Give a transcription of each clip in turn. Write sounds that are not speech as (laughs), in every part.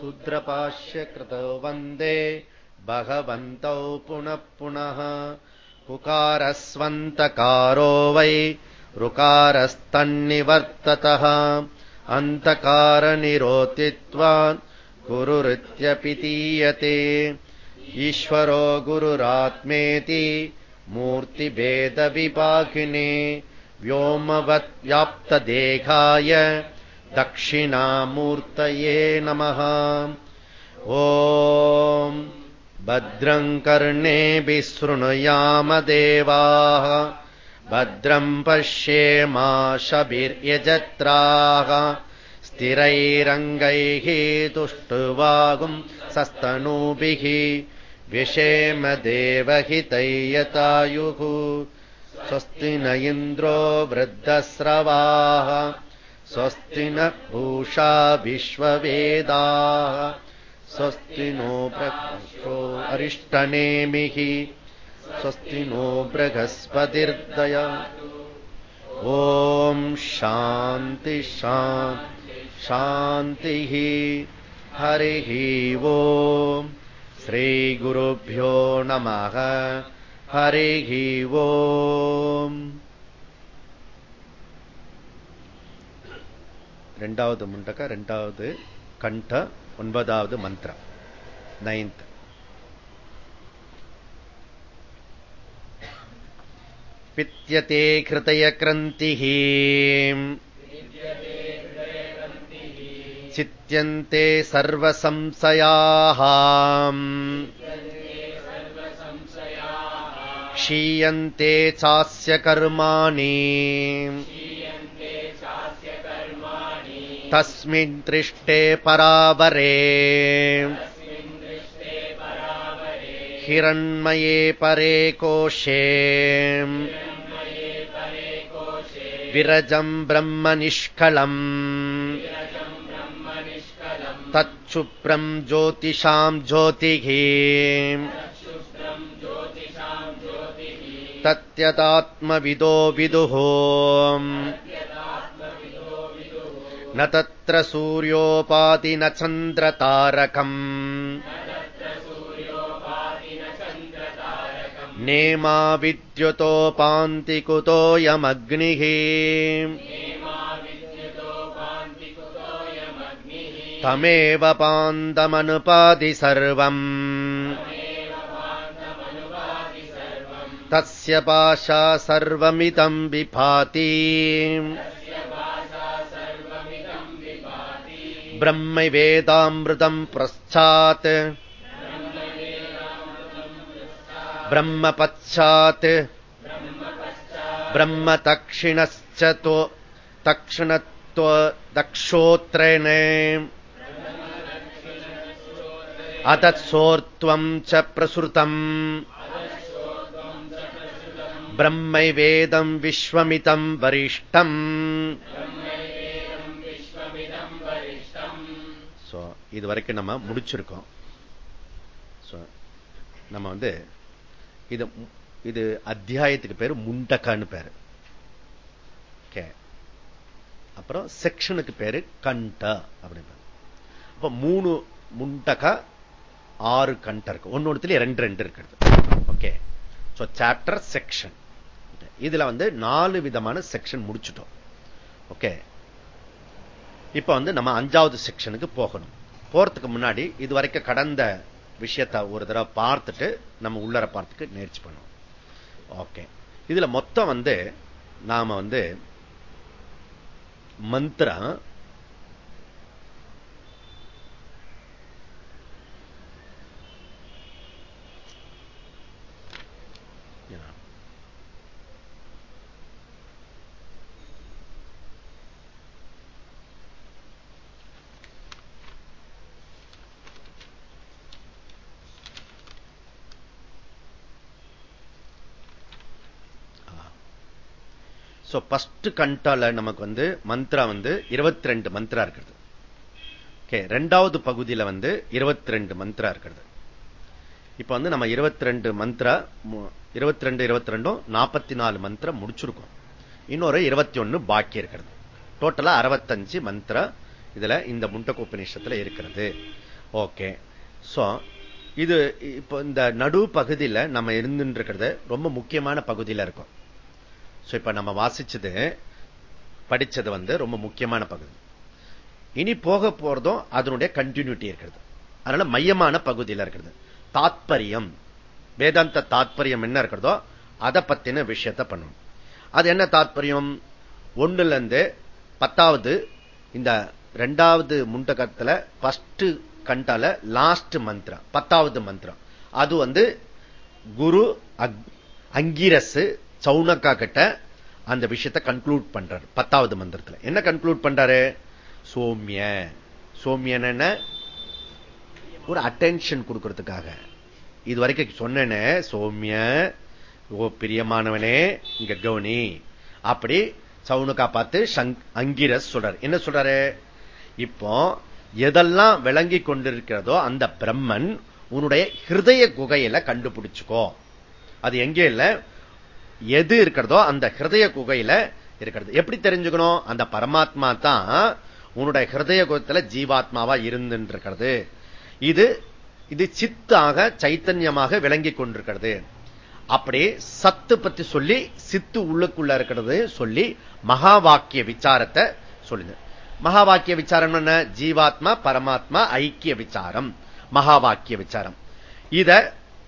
शूद्रपाश्यकृतौ वन्दे। भगवन्तौ पुनः पुनः। पुकारस्वन्तकारो वै। ऋकारस्तन्निवर्ततः। अन्तकारनिरोतित्वात् गुरुरित्यपितीयते ईश्वरो गुरुरात्मेति मूर्तिभेदविपाकिने व्योमवत्व्याप्तदेहाय दक्षिणामूर्तये नमः। ॐ भद्रम् कर्णेभिः शृणुयामदेवाः भद्रम् पश्येमाशभिर्यजत्राः स्थिरैरङ्गैः तुष्टुवागुम् सस्तनूभिः। विषेमदेवहितैयतायुः स्वस्ति न इन्द्रो वृद्धस्रवाः स्वस्ति न भूषा विश्ववेदाः स्वस्ति नो प्रक्षो अरिष्टनेमिः स्वस्ति नो बृहस्पतिर्दया ॐ शान्ति शान्तिः हरिः वो श्रीगुरुभ्यो नमः हरिः वो ரெண்டாவது முண்டக ரெண்டாவது கண்ட ஒன்பதாவது மந்திரம் நைன்த் पित्यते कृतयक्रन्तिः चित्यन्ते सर्वसंशयाः क्षीयन्ते चास्य कर्माणि तस्मिन् दृष्टे परावरे। हिरण्मये परे कोशे। विरजं ब्रह्मनिष्कलम् तच्छुभ्रं ज्योतिषां ज्योतिः। तत्यदात्मविदो विदुः। न तत्र सूर्योपाति न चन्द्रतारकम्। नेमा विद्युतोपान्ति कुतोऽयमग्निः तमेव पान्दमनुपादि सर्वम् तस्य पाशा सर्वमिदम् विभाति ब्रह्मवेदामृतम् प्रस्थात् ब्रह्मपश्चात् ब्रह्मतक्षिणश्च तो तक्षिणत्व दक्षोत्रेण अतत्सोर्त्वम् च प्रसृतम् ब्रह्मैवेदम् विश्वमितम् वरिष्ठम् இது வரைக்கும் நம்ம முடிச்சிருக்கோம். நம்ம வந்து இது இது அத்தியாயத்துக்கு பேரு முண்டக்கான்னு பேரு. அப்புறம் செக்ஷனுக்கு பேரு கண்ட அப்படின்னு அப்ப மூணு முண்டகா ஆறு கண்ட இருக்கு. ஒன்னு ரெண்டு ரெண்டு இருக்கிறது. ஓகே சாப்டர் செக்ஷன் இதுல வந்து நாலு விதமான செக்ஷன் முடிச்சுட்டோம். ஓகே இப்ப வந்து நம்ம அஞ்சாவது செக்ஷனுக்கு போகணும். போறதுக்கு முன்னாடி இது வரைக்கும் கடந்த விஷயத்தை ஒரு தடவை பார்த்துட்டு நம்ம உள்ளர பார்த்துக்கு நேர்ச்சி பண்ணுவோம். ஓகே. இதுல மொத்தம் வந்து நாம வந்து மந்திரம் ஃபர்ஸ்ட் கண்டால நமக்கு வந்து மந்த்ரா வந்து இருபத்தி ரெண்டு மந்த்ரா இருக்கிறது. ஓகே ரெண்டாவது பகுதியில வந்து இருபத்தி ரெண்டு மந்த்ரா இருக்கிறது. இப்ப வந்து நம்ம இருபத்தி ரெண்டு மந்த்ரா இருபத்தி ரெண்டு இருபத்தி ரெண்டும் நாற்பத்தி நாலு மந்த்ரா முடிச்சிருக்கோம். இன்னொரு இருபத்தி ஒன்னு பாக்கி இருக்கிறது. டோட்டலா அறுபத்தஞ்சு மந்த்ரா இதுல இந்த முண்டகோபநிஷத்துல இருக்கிறது. ஓகே சோ இது இப்போ இந்த நடு பகுதியில் நம்ம இருந்துட்டு இருக்கிறது ரொம்ப முக்கியமான பகுதியில் இருக்கும். இப்ப நம்ம வாசிச்சது படிச்சது வந்து ரொம்ப முக்கியமான பகுதி. இனி போக போறதும் அதனுடைய கண்டினியூட்டி இருக்கிறது. அதனால மையமான பகுதியில் இருக்கிறது. தாத்பரியம். வேதாந்த தாத்பரியம் என்ன இருக்கிறதோ அதை பத்தின விஷயத்த பண்ணணும். அது என்ன தாத்பரியம்? ஒண்ணுல இருந்து பத்தாவது இந்த ரெண்டாவது முண்டகத்துல பஸ்ட் கண்டால லாஸ்ட் மந்திரம் பத்தாவது மந்திரம். அது வந்து குரு அங்கிரசு சவுனக்கா கிட்ட அந்த விஷயத்தை கன்க்ளூட் பண்றாரு. பத்தாவது மந்திரத்துல. என்ன கன்க்ளூட் பண்றாரு? சோமிய. சோமியன ஒரு அட்டென்ஷன் கொடுக்கறதுக்காக. இது வரைக்கும் சொன்னேன்னு சோமிய ஓ பிரியமானவனே இங்க கவுனி அப்படி சவுனுக்கா பார்த்து அங்கிரஸ் சொல்றாரு. என்ன சொல்றாரு? இப்போ எதெல்லாம் விளங்கி கொண்டிருக்கிறதோ அந்த பிரம்மன் உன்னுடைய ஹிருதய குகையில கண்டுபிடிச்சுக்கோ. அது எங்கே இல்லை? எது இருக்கிறதோ அந்த ஹிருதய குகையில இருக்கிறது. எப்படி தெரிஞ்சுக்கணும்? அந்த பரமாத்மா தான் உன்னுடைய ஹிருதய குகத்துல ஜீவாத்மாவா இருந்துருக்கிறது இது இது சித்தாக சைத்தன்யமாக விளங்கி கொண்டிருக்கிறது. அப்படி சத்து பத்தி சொல்லி சித்து உள்ளுக்குள்ள இருக்கிறது சொல்லி மகா வாக்கிய விசாரத்தை சொல்லுங்க மகா வாக்கிய விசாரம் என்ன? ஜீவாத்மா பரமாத்மா ஐக்கிய விசாரம். மகா வாக்கிய விசாரம். இத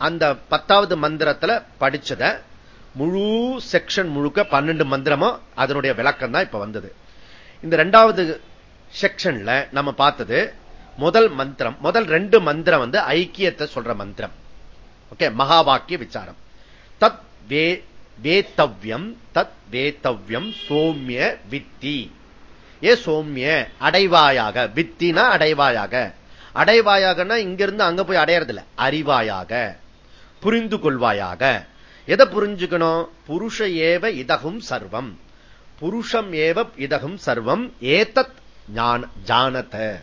அந்த பத்தாவது மந்திரத்துல படிச்சத முழு செக்ஷன் முழுக்க பன்னெண்டு மந்திரமும் அதனுடைய விளக்கம் தான் இப்ப வந்தது. இந்த ரெண்டாவது செக்ஷன்ல நம்ம பார்த்தது முதல் மந்திரம் முதல் ரெண்டு மந்திரம் வந்து ஐக்கியத்தை சொல்ற மந்திரம். ஓகே மகா வாக்கிய விசாரம். தத் வேத்தவ்யம் தத் வேத்தவ்யம் சோமிய வித்தி. ஏ சோமிய? அடைவாயாக. வித்தினா அடைவாயாக. அடைவாயாகனா இங்கிருந்து அங்க போய் அடையறதில்ல. அறிவாயாக. புரிந்து கொள்வாயாக. எதை புரிஞ்சுக்கணும்? புருஷ ஏவ இதகும் சர்வம். புருஷம் ஏவ இதகும் சர்வம். ஏதத் ஜானத.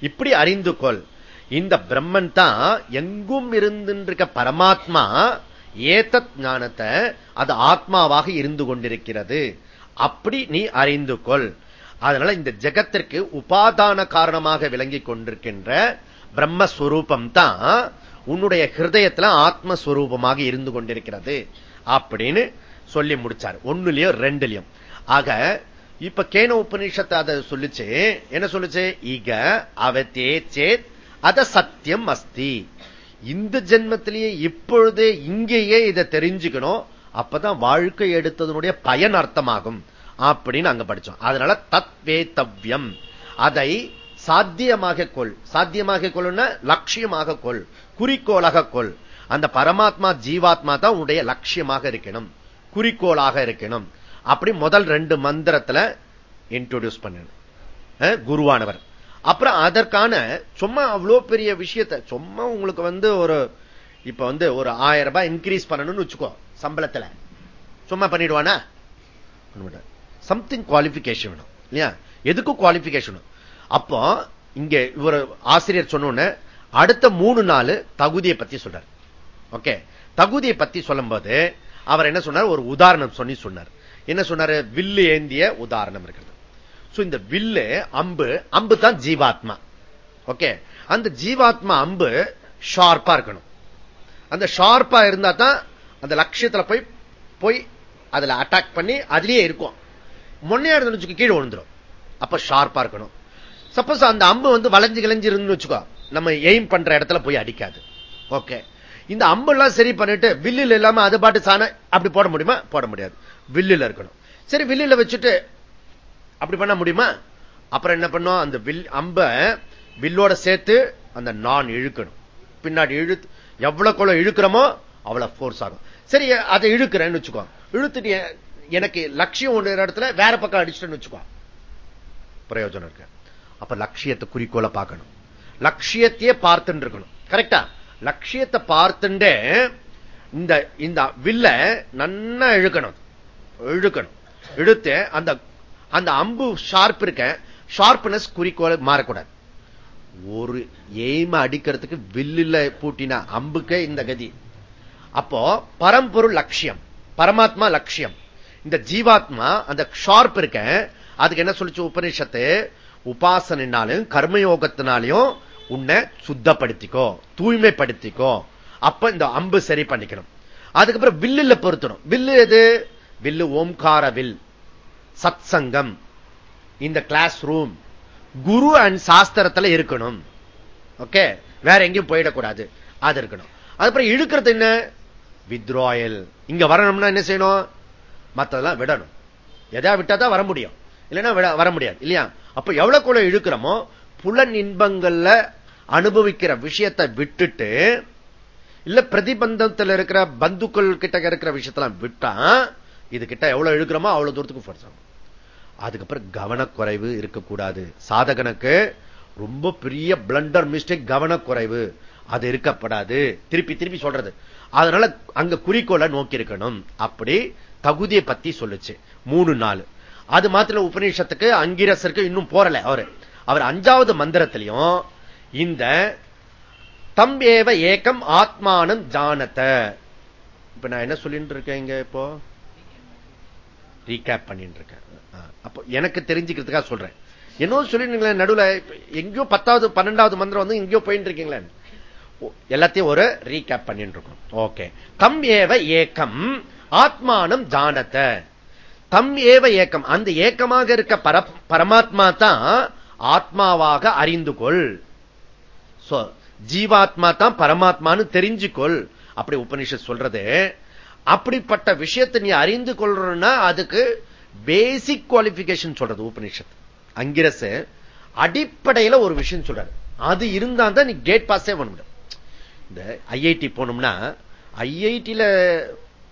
இப்படி அறிந்து கொள். இந்த பிரம்மன் தான் எங்கும் இருந்திருக்க பரமாத்மா ஏதத் ஞானத்தை அது ஆத்மாவாக இருந்து கொண்டிருக்கிறது. அப்படி நீ அறிந்து கொள். அதனால இந்த ஜெகத்திற்கு உபாதான காரணமாக விளங்கி கொண்டிருக்கின்ற பிரம்மஸ்வரூபம் தான் உன்னுடைய ஹிருதயத்துல ஆத்மஸ்வரூபமாக இருந்து கொண்டிருக்கிறது அப்படின்னு சொல்லி முடிச்சார். ஒண்ணுலயோ ரெண்டுலயும். ஆக இப்ப கேன உபநிஷத்தை அதை சொல்லிச்சு. என்ன சொல்லுச்சு? இக அவத்தே சேத் அத சத்தியம் அஸ்தி. இந்த ஜென்மத்திலேயே இப்பொழுது இங்கேயே இதை தெரிஞ்சுக்கணும். அப்பதான் வாழ்க்கை எடுத்ததனுடைய பயன் அர்த்தமாகும். அப்படின்னு அங்க படிச்சோம். அதனால தத்வேத்தவ்யம். அதை சாத்தியமாக கொள். சாத்தியமாக கொள்னா லட்சியமாக கொள். குறிக்கோளாக கொள். அந்த பரமாத்மா ஜீவாத்மா தான் உன்னுடைய லட்சியமாக இருக்கணும். குறிக்கோளாக இருக்கணும். அப்படி முதல் ரெண்டு மந்திரத்துல இன்ட்ரோடியூஸ் பண்ணணும். குருவானவர். அப்புறம் அதற்கான சும்மா அவ்வளோ பெரிய விஷயத்தை சும்மா உங்களுக்கு வந்து ஒரு இப்ப வந்து ஒரு ஆயிரம் ரூபாய் இன்க்ரீஸ் பண்ணணும்னு வச்சுக்கோ சம்பளத்துல. சும்மா பண்ணிடுவானா? சம்திங் குவாலிபிகேஷன் வேணும். இல்லையா? எதுக்கும் குவாலிபிகேஷன் அப்போ இங்க இவர் ஆசிரியர் சொன்ன அடுத்த மூணு நாள் தகுதியை பத்தி சொல்றார். ஓகே? தகுதியை பத்தி சொல்லும்போது அவர் என்ன சொன்னார்? ஒரு உதாரணம் சொல்லி சொன்னார். என்ன சொன்னாரு? வில்லு ஏந்திய உதாரணம் இருக்கிறது இந்த வில்லு அம்பு அம்பு தான் ஜீவாத்மா. ஓகே? அந்த ஜீவாத்மா அம்பு ஷார்ப்பா இருக்கணும். அந்த ஷார்ப்பா இருந்தா தான் அந்த லட்சியத்துல போய் போய் அதுல அட்டாக் பண்ணி அதுலயே இருக்கும். முன்னையா இருந்து கீழே விழுந்துரும். அப்ப ஷார்ப்பா இருக்கணும். சப்போஸ் அந்த அம்பு வந்து வளைஞ்சு கிளைஞ்சு இருந்து வச்சுக்கோ நம்ம எய்ம் பண்ற இடத்துல போய் அடிக்காது. ஓகே இந்த அம்பு எல்லாம் சரி பண்ணிட்டு வில்லில் இல்லாம அது பாட்டு சாண அப்படி போட முடியுமா? போட முடியாது. வில்லில் இருக்கணும். சரி வில்லில் வச்சுட்டு அப்படி பண்ண முடியுமா? அப்புறம் என்ன பண்ணும்? அந்த வில் அம்ப வில்லோட சேர்த்து அந்த நான் இழுக்கணும். பின்னாடி இழுத்து எவ்வளவு குளம் இழுக்கிறோமோ அவ்வளவு போர்ஸ் ஆகும். சரி அதை இழுக்கிறேன்னு வச்சுக்கோ. இழுத்துட்டு எனக்கு லட்சியம் ஒன்று இடத்துல வேற பக்கம் அடிச்சுட்டேன்னு வச்சுக்கோ. பிரயோஜனம் இருக்கு. அப்ப லட்சியத்தை குறிக்கோளை பார்க்கணும். லட்சியத்தையே பார்த்துட்டு இருக்கணும். கரெக்டா லட்சியத்தை பார்த்துட்டு இந்த இந்த வில்ல நன்னா இழுக்கணும். இழுக்கணும். இழுத்து அந்த அந்த அம்பு ஷார்ப் இருக்க ஷார்ப்னஸ் குறிக்கோளை மாறக்கூடாது. ஒரு எய்ம அடிக்கிறதுக்கு வில்லுல பூட்டின அம்புக்கே இந்த கதி. அப்போ பரம்பொருள் லட்சியம். பரமாத்மா லட்சியம். இந்த ஜீவாத்மா அந்த ஷார்ப் இருக்க அதுக்கு என்ன சொல்லிச்சு உபநிஷத்து? உபாசனாலும் கர்மயோகத்தினாலையும் உன்னை சுத்தப்படுத்திக்கோ தூய்மைப்படுத்திக்கோ. அப்ப இந்த அம்பு சரி பண்ணிக்கணும். அதுக்கப்புறம் வில்லுல பொருத்தணும். வில்லு எது? வில்லு ஓம்கார வில். சத் சங்கம் இந்த கிளாஸ் ரூம் குரு அண்ட் சாஸ்திரத்துல இருக்கணும். ஓகே வேற எங்கேயும் போயிடக்கூடாது. அது இருக்கணும். அதுக்கப்புறம் இழுக்கிறது என்ன? வித்ராயல் இங்க வரணும்னா என்ன செய்யணும்? மத்ததெல்லாம் விடணும். எதா விட்டாதான் வர முடியும். இல்லைன்னா வர முடியாது இல்லையா? அப்ப எவ்வளவு கூட இழுக்கிறோமோ புலன் இன்பங்கள்ல அனுபவிக்கிற விஷயத்தை விட்டுட்டு இல்ல பிரதிபந்தத்தில் இருக்கிற பந்துக்கள் கிட்ட இருக்கிற விஷயத்தெல்லாம் விட்டா இது கிட்ட எவ்வளவு இழுக்கிறோமோ அவ்வளவு தூரத்துக்கு ஃபோர்ஸ் ஆகும். அதுக்கப்புறம் கவனக்குறைவு இருக்கக்கூடாது. சாதகனுக்கு ரொம்ப பெரிய பிளண்டர் மிஸ்டேக் கவனக்குறைவு. அது இருக்கப்படாது. திருப்பி திருப்பி சொல்றது. அதனால அங்க குறிக்கோளை நோக்கி இருக்கணும் அப்படி தகுதியை பத்தி சொல்லுச்சு. மூணு நாலு. அது மாத்திர உபநிஷத்துக்கு அங்கிரசருக்கு இன்னும் போறல அவரு. அவர் அஞ்சாவது மந்திரத்திலையும் இந்த தம் ஏவ ஏக்கம் ஆத்மானம் ஜானத இப்ப நான் என்ன சொல்லிட்டு இருக்கேன் இங்க இப்போ? ரீகேப் பண்ணிட்டு இருக்கேன். அப்போ எனக்கு தெரிஞ்சுக்கிறதுக்காக சொல்றேன். என்னோ சொல்லிருந்தீங்களே நடுவில் எங்கேயோ பத்தாவது பன்னெண்டாவது மந்திரம் வந்து எங்கேயோ போயிட்டு இருக்கீங்களே. எல்லாத்தையும் ஒரு ரீகேப் பண்ணிட்டு இருக்கோம். ஓகே தம் ஏவ ஏக்கம் ஆத்மானம் ஜானத்தை. தம் ஏவ ஏக்கம். அந்த ஏக்கமாக இருக்க பர பரமாத்மா தான் ஆத்மாவாக அறிந்து கொள். ஜீவாத்மா தான் பரமாத்மான்னு தெரிஞ்சுக்கொள் அப்படி உபனிஷத் சொல்றது. அப்படிப்பட்ட விஷயத்தை நீ அறிந்து கொள்றன்னா அதுக்கு பேசிக் குவாலிபிகேஷன் சொல்றது உபனிஷத். அங்கிரசு அடிப்படையில ஒரு விஷயம் சொல்றாரு. அது இருந்தா தான் நீ கேட் பாஸே பண்ண முடியும். இந்த ஐஐடி போனோம்னா ஐஐடியில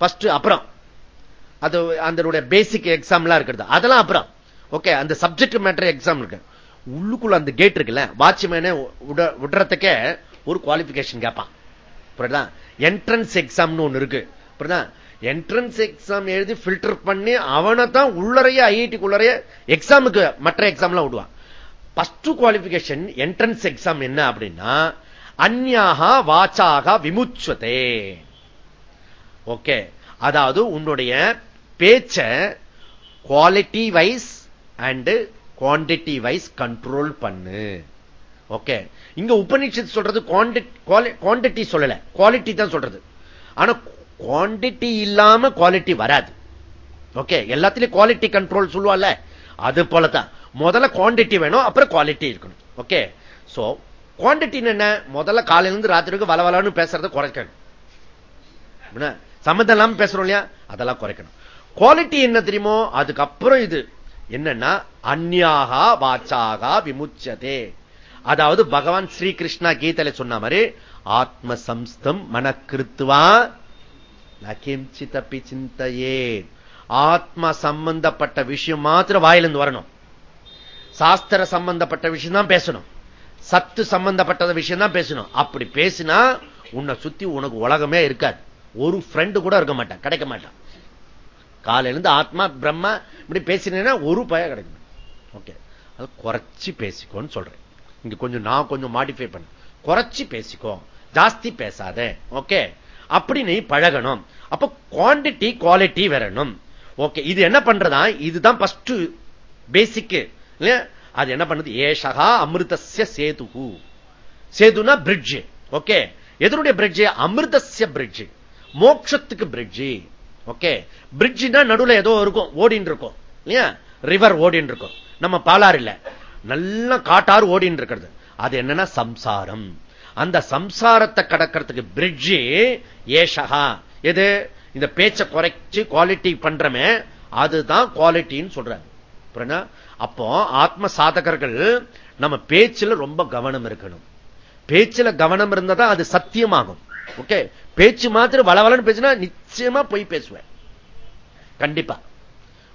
பஸ்ட் அப்புறம் அது அதனுடைய பேசிக் எக்ஸாம்லாம் இருக்கிறது. அதெல்லாம் அப்புறம். ஓகே அந்த சப்ஜெக்ட் மேட்டர் எக்ஸாம் இருக்கு. உள்ளுக்குள்ள அந்த கேட் இருக்குல்ல வாட்ச்மேனே விடுறதுக்கே ஒரு குவாலிபிகேஷன் கேட்பான். என்ட்ரன்ஸ் எக்ஸாம்னு ஒண்ணு இருக்கு. என்ட்ரன்ஸ் எக்ஸாம் எழுதி பில்டர் பண்ணி அவனை தான் உள்ளறைய ஐஐடிக்குள்ளறைய எக்ஸாமுக்கு மற்ற எக்ஸாம்லாம் விடுவான். பஸ்ட் குவாலிபிகேஷன் என்ட்ரன்ஸ் எக்ஸாம் என்ன அப்படின்னா அந்யாக வாச்சாக விமுச்சுவதே ஓகே அதாவது உன்னுடைய பேச்ச quality wise and quantity wise control பண்ணு. ஓகே இங்க உபநிஷத்து சொல்றது குவான்டிட்டி சொல்லல. குவாலிட்டி தான் சொல்றது. ஆனா குவான்டிட்டி இல்லாம குவாலிட்டி வராது. ஓகே எல்லாத்திலையும் குவாலிட்டி கண்ட்ரோல் சொல்லுவால அது போலதான். முதல்ல குவான்டிட்டி வேணும் அப்புறம் குவாலிட்டி இருக்கணும். ஓகே சோ குவான்டிட்டி என்ன? முதல்ல காலையிலிருந்து ராத்திரிக்கு வளவலான்னு பேசுறதை குறைக்கணும். சம்மந்தம் இல்லாம பேசுறோம் இல்லையா? அதெல்லாம் குறைக்கணும். குவாலிட்டி என்ன தெரியுமோ? அதுக்கப்புறம் இது. என்னன்னா அந்யாகா வாச்சாகா விமுச்சதே. அதாவது பகவான் ஸ்ரீகிருஷ்ணா கீதையில சொன்ன மாதிரி ஆத்ம சம்ஸ்தம் மனக்கிருத்துவா? நகிம்சி தப்பி சிந்தையே ஆத்ம சம்பந்தப்பட்ட விஷயம் மாத்திரம் வாயிலிருந்து வரணும். சாஸ்திர சம்பந்தப்பட்ட விஷயம் தான் பேசணும். சத்து சம்பந்தப்பட்ட விஷயம் தான் பேசணும். அப்படி பேசினா உன்னை சுத்தி உனக்கு உலகமே இருக்காது. ஒரு ஃப்ரெண்டு கூட இருக்க மாட்டான். கிடைக்க மாட்டான். காலையிலிருந்து ஆத்மா பிரம்மா இப்படி பேசினேன்னா ஒரு பய கிடைக்கும். ஓகே அது குறைச்சி பேசிக்கோன்னு சொல்றேன். இங்க கொஞ்சம் நான் கொஞ்சம் மாடிஃபை பண்ண. குறைச்சி பேசிக்கோ. ஜாஸ்தி பேசாத. ஓகே அப்படி நீ பழகணும். அப்ப குவான்டிட்டி குவாலிட்டி வரணும். ஓகே இது என்ன பண்றதா? இதுதான் பஸ்ட் பேசிக்கு அது என்ன பண்ணுது? ஏஷகா அமிர்தசிய சேது சேதுனா பிரிட்ஜ் ஓகே எதனுடைய பிரிட்ஜ் அமிர்தசிய பிரிட்ஜ் மோட்சத்துக்கு பிரிட்ஜ் ஓகே பிரிட்ஜ்னா நடுவில் ஏதோ இருக்கும் ஓடின்னு இருக்கும். இல்லையா? ரிவர் ஓடின்னு இருக்கும். நம்ம பாலாறு இல்ல. நல்ல காட்டாறு ஓடின்னு இருக்கிறது. அது என்னன்னா சம்சாரம். அந்த சம்சாரத்தை கடக்கிறதுக்கு பிரிட்ஜி ஏஷகா எது? இந்த பேச்சை குறைச்சு குவாலிட்டி பண்றமே அதுதான் குவாலிட்டின்னு சொல்றாரு. அப்போ ஆத்ம சாதகர்கள் நம்ம பேச்சுல ரொம்ப கவனம் இருக்கணும். பேச்சுல கவனம் இருந்தாதான் அது சத்தியமாகும். ஓகே பேச்சு மாத்திரம் வளவலன்னு பேச்சுன்னா நிச்சயமா போய் பேசுவேன். கண்டிப்பா.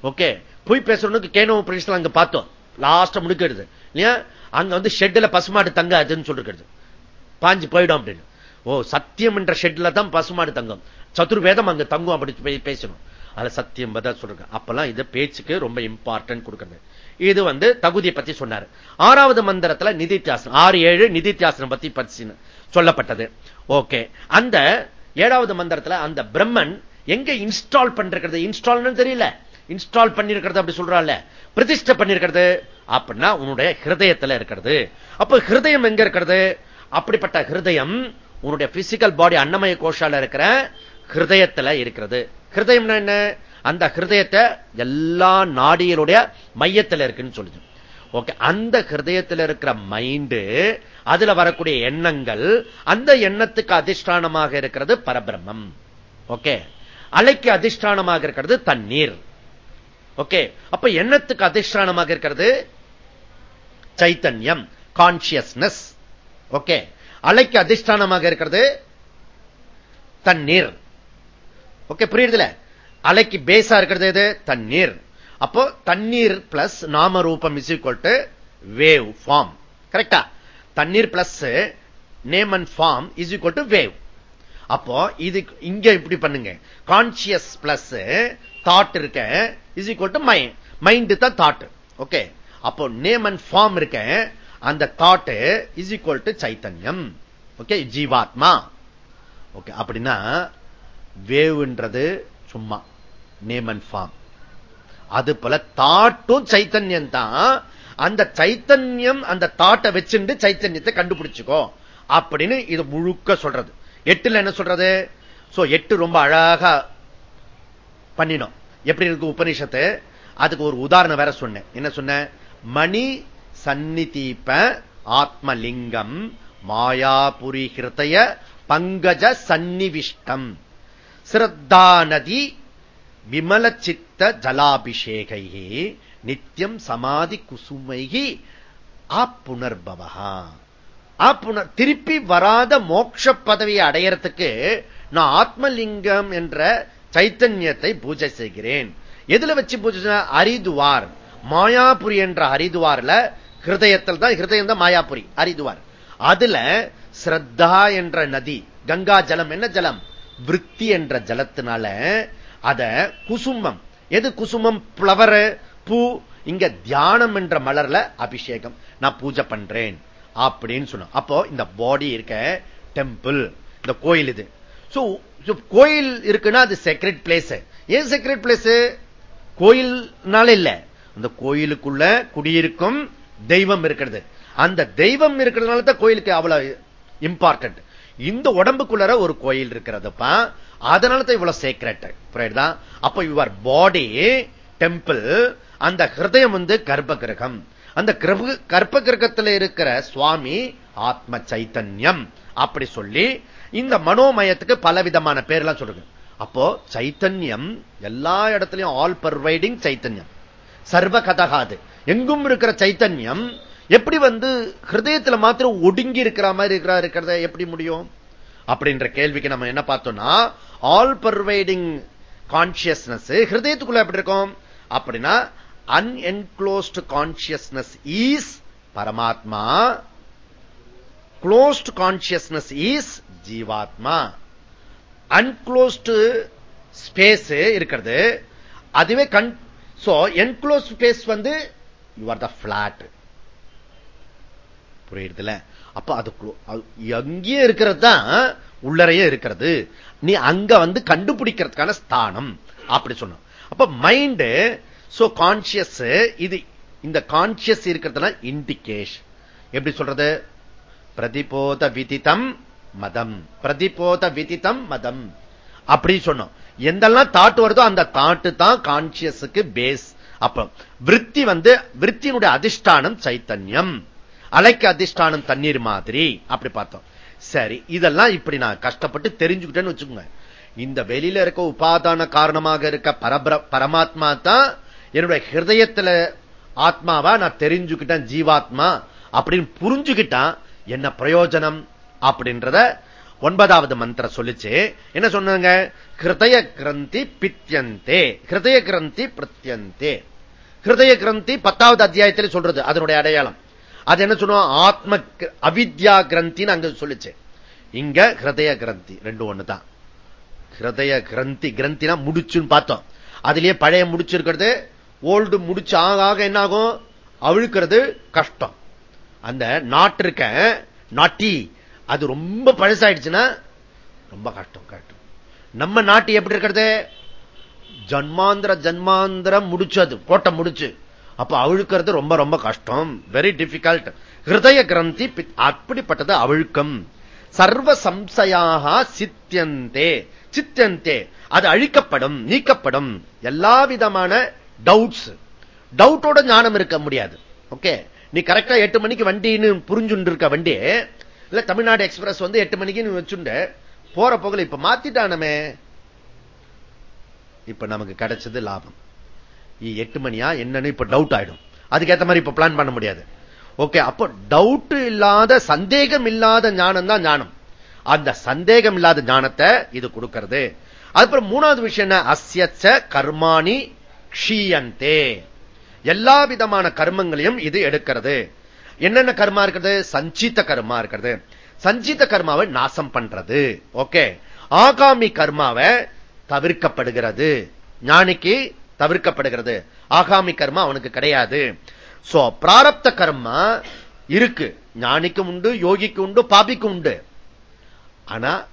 ஓகே போய் பேசுறவனுக்கு கேனோ பிரின்ஸ்ல அங்க பார்த்தோம். லாஸ்ட் முடிக்கிறது இல்லையா? அங்க வந்து ஷெட்ல பசுமாடு தங்காதுன்னு சொல்லிருக்கிறது. பாஞ்சு போயிடும் அப்படின்னு. ஓ சத்தியம் என்ற ஷெட்ல தான் பசுமாடு தங்கம். சதுர்வேதம் அங்க தங்கும் அப்படி பேசணும். அதுல சத்தியம் பதா சொல்றாங்க. அப்பெல்லாம் இது பேச்சுக்கு ரொம்ப இம்பார்ட்டன்ட் கொடுக்கறது. இது வந்து தகுதியை பத்தி சொன்னாரு. ஆறாவது மந்திரத்துல நிதித்தியாசனம் ஆறு ஏழு நிதித்தியாசனம் பத்தி பற்றி சொல்லப்பட்டது. ஓகே அந்த ஏழாவது மந்திரத்துல அந்த பிரம்மன் எங்க இன்ஸ்டால் பண்றது இன்ஸ்டால் தெரியல. இன்ஸ்டால் பண்ணிருக்கிறது அப்படி சொல்றாள் பிரதிஷ்ட பண்ணிருக்கிறது. அப்படின்னா உன்னுடைய ஹிருதயத்துல இருக்கிறது. அப்ப ஹிருதயம் எங்க இருக்கிறது? அப்படிப்பட்ட ஹிருதயம் உன்னுடைய பிசிக்கல் பாடி அன்னமய கோஷால இருக்கிற ஹிருதயத்துல இருக்கிறது. ஹிருதயம்னா என்ன? அந்த ஹிருதயத்தை எல்லா நாடிகளுடைய மையத்தில் இருக்குன்னு சொல்லுது. ஓகே அந்த ஹிருதயத்தில் இருக்கிற மைண்டு அதுல வரக்கூடிய எண்ணங்கள் அந்த எண்ணத்துக்கு அதிஷ்டானமாக இருக்கிறது பரபிரம்மம். ஓகே? அலைக்கு அதிஷ்டானமாக இருக்கிறது தண்ணீர். ஓகே? அப்ப எண்ணத்துக்கு அதிஷ்டானமாக இருக்கிறது சைத்தன்யம் கான்சியஸ்னஸ் ஓகே? அலைக்கு அதிஷ்டானமாக இருக்கிறது தண்ணீர். ஓகே புரியுதுல அலைக்கு பேஸா இருக்கிறது எது? தண்ணீர். அப்போ தண்ணீர் பிளஸ் நாம ரூபம் is equal to wave form கரெக்டா தண்ணீர் plus name and form is equal to wave அப்போ இது இங்க இப்படி பண்ணுங்க. கான்சியஸ் பிளஸ் தாட் இருக்க is equal to mind mind தான் தாட் ஓகே அப்போ நேம் அண்ட் ஃபார்ம் இருக்க அந்த தாட் இஸ் ஈக்குவல் டு சைத்தன்யம். ஓகே ஜீவாத்மா. ஓகே அப்படின்னா வேவ்ன்றது சும்மா. நேம் அண்ட் ஃபார்ம் அது போல தாட்டும் சைத்தன்யம் தான் அந்த சைத்தன்யம் அந்த தாட்டை வச்சுட்டு சைத்தன்யத்தை கண்டுபிடிச்சுக்கோ. அப்படின்னு இது முழுக்க சொல்றது. எட்டுல என்ன சொல்றது? சோ எட்டு ரொம்ப அழகா பண்ணினோம். எப்படி இருக்கு உபனிஷத்து? அதுக்கு ஒரு உதாரணம் வேற சொன்னேன். என்ன சொன்ன மணி சந்நிதீப ஆத்மலிங்கம் மாயாபுரி ஹிருதய பங்கஜ சந்நிவிஷ்டம். சிரத்தா நதி விமல சித்த ஜலாபிஷேகை நித்தியம் சமாதி குசுமைகி ஆப்புணர்பவகா ஆப்புணர் திருப்பி வராத மோட்ச பதவியை அடையறதுக்கு நான் ஆத்மலிங்கம் என்ற சைத்தன்யத்தை பூஜை செய்கிறேன். எதுல வச்சு பூஜை அரிதுவார். மாயாபுரி என்ற ஹரிதுவார்ல ஹிருதயத்தில் தான் ஹிருதயம் தான் மாயாபுரி ஹரிதுவார் அதுல ஸ்ரத்தா என்ற நதி கங்கா ஜலம் என்ன ஜலம்? விற்பி என்ற ஜலத்தினால அத குசுமம். எது குசுமம்? பிளவரு பூ இங்க தியானம் என்ற மலர்ல அபிஷேகம். நான் பூஜை பண்றேன். அப்படின்னு சொன்னோம் அப்போ இந்த பாடி இருக்க டெம்பிள் இந்த கோயில் இது. கோயில் இருக்குன்னா அது செக்ரெட் பிளேஸ் ஏன் செக்ரெட் பிளேஸ் கோயில்னால இல்ல. அந்த கோயிலுக்குள்ள குடியிருக்கும் தெய்வம் இருக்கிறது. அந்த தெய்வம் இருக்கிறதுனால தான் கோயிலுக்கு அவ்வளவு இம்பார்ட்டன்ட் இந்த உடம்புக்குள்ள ஒரு கோயில் இருக்கிறதுப்பா. அதனால தான் இவ்வளவு சேக்ரெட் புரியுதா? அப்ப யுவர் பாடி டெம்பிள் அந்த ஹிருதயம் வந்து கர்ப்ப கிரகம் அந்த கர்ப்ப கிரகத்தில் இருக்கிற சுவாமி ஆத்ம சைத்தன்யம். அப்படி சொல்லி இந்த மனோமயத்துக்கு பல விதமான பேர்லாம் சொல்லுங்க அப்போ சைத்தன்யம் எல்லா இடத்துலையும் ஆல் பர்வைடிங் சைத்தன்யம். சர்வ கதகாது எங்கும் இருக்கிற சைத்தன்யம் எப்படி வந்து ஹிருதயத்துல மாத்திரம் ஒடுங்கி இருக்கிற மாதிரி இருக்கிறா இருக்கிறத எப்படி முடியும்? அப்படின்ற கேள்விக்கு நம்ம என்ன பார்த்தோம்னா ஆல் பர்வைடிங் கான்சியஸ்னஸ் ஹிருதயத்துக்குள்ள எப்படி இருக்கும்? அப்படின்னா அன்என்க்ளோஸ்ட் கான்சியஸ்னஸ் ஈஸ் பரமாத்மா க்ளோஸ்ட் கான்சியஸ்னஸ் ஈஸ் ஜீவாத்மா அன்க்ளோஸ்டு ஸ்பேஸ் இருக்கிறது. அதுவே கண் சோ என்க்ளோஸ் ஸ்பேஸ் வந்து யூ ஆர் த பிளாட் புரியுதுல அப்ப அது எங்கேயும் இருக்கிறது தான் உள்ளறையே இருக்கிறது. நீ அங்க வந்து கண்டுபிடிக்கிறதுக்கான ஸ்தானம். அப்படி சொன்ன அப்ப மைண்ட் சோ கான்சியஸ் இது இந்த கான்சியஸ் இருக்கிறதுனா இண்டிகேஷன் எப்படி சொல்றது? பிரதிபோத விதித்தம் மதம். பிரதிபோத விதித்தம் மதம். அப்படி சொன்னோம். எந்தெல்லாம் தாட்டு வருதோ அந்த தாட்டு தான் கான்சியஸுக்கு பேஸ் அப்ப விற்பி வந்து விற்பியினுடைய அதிஷ்டானம் சைத்தன்யம். அலைக்கு அதிஷ்டானம் தண்ணீர் மாதிரி. அப்படி பார்த்தோம். சரி இதெல்லாம் இப்படி நான் கஷ்டப்பட்டு தெரிஞ்சுக்கிட்டேன்னு வச்சுக்கோங்க. இந்த வெளியில இருக்க உபாதான காரணமாக இருக்க பரபர பரமாத்மா தான் என்னுடைய ஹிருதயத்துல ஆத்மாவா? நான் தெரிஞ்சுக்கிட்டேன் ஜீவாத்மா. அப்படின்னு புரிஞ்சுக்கிட்டான் என்ன பிரயோஜனம் அப்படின்றத ஒன்பதாவது மந்திர சொல்லிச்சு. என்ன சொன்னாங்க? ஹிருதய கிரந்தி பித்தியந்தே. ஹிருதய கிரந்தி பிரத்யந்தே ஹிருதய கிரந்தி பத்தாவது அத்தியாயத்தில் சொல்றது அதனுடைய அடையாளம். அது என்ன சொல்லுவோம் ஆத்ம அவித்யா கிரந்தின்னு அங்க சொல்லிச்சு. இங்க ஹிருதய கிரந்தி ரெண்டு ஒண்ணுதான். ஹிருதய கிரந்தி கிரந்தினா முடிச்சுன்னு பார்த்தோம். அதுலயே பழைய முடிச்சிருக்கிறது ஓல்டு முடிச்சு ஆக ஆக என்ன ஆகும் அவிழ்க்கிறது கஷ்டம். அந்த நாட்டு இருக்க நாட்டி அது ரொம்ப பழசாயிடுச்சுன்னா ரொம்ப கஷ்டம் கஷ்டம் நம்ம நாட்டு எப்படி இருக்கிறது? ஜன்மாந்திர ஜன்மாந்திரம் முடிச்சது கோட்டை முடிச்சு. அப்ப அவிழ்க்கிறது ரொம்ப ரொம்ப கஷ்டம். வெரி டிஃபிகல்ட் ஹிருதய கிரந்தி அப்படிப்பட்டது அவிழ்க்கம். சர்வ சம்சையாக சித்தியந்தே சித்தியந்தே. அது அழிக்கப்படும் நீக்கப்படும். எல்லா விதமான டவுட்ஸ் டவுட்டோட ஞானம் இருக்க முடியாது. ஓகே நீ கரெக்டா எட்டு மணிக்கு வண்டின்னு புரிஞ்சுட்டு இருக்க வண்டி இல்ல தமிழ்நாடு எக்ஸ்பிரஸ் வந்து எட்டு மணிக்கு வச்சுண்டு போற போகல இப்ப மாத்திட்டானமே. இப்ப நமக்கு கிடைச்சது லாபம். எட்டு மணியா என்னன்னு இப்ப டவுட் ஆயிடும். அதுக்கேற்ற மாதிரி இப்ப பிளான் பண்ண முடியாது. ஓகே அப்போ டவுட் இல்லாத சந்தேகம் இல்லாத ஞானம் தான் ஞானம். அந்த சந்தேகம் இல்லாத ஞானத்தை இது கொடுக்கிறது. அதுக்கப்புறம் மூணாவது விஷயம் என்ன? அஸ்யச்ச கர்மாணி க்ஷீயந்தே. எல்லா விதமான கர்மங்களையும் இது எடுக்கிறது. என்னென்ன கர்மா இருக்கிறது? சஞ்சித்த கர்மா இருக்கிறது. சஞ்சித்த கர்மாவை நாசம் பண்றது. ஓகே. ஆகாமி கர்மாவை தவிர்க்கப்படுகிறது. ஞானிக்கு தவிர்க்கப்படுகிறது. ஆகாமி கர்மா அவனுக்கு கிடையாது. சோ பிராரப்த கர்மா இருக்கு. ஞானிக்கும் உண்டு யோகிக்கு உண்டு பாபிக்கு உண்டு. ஆனா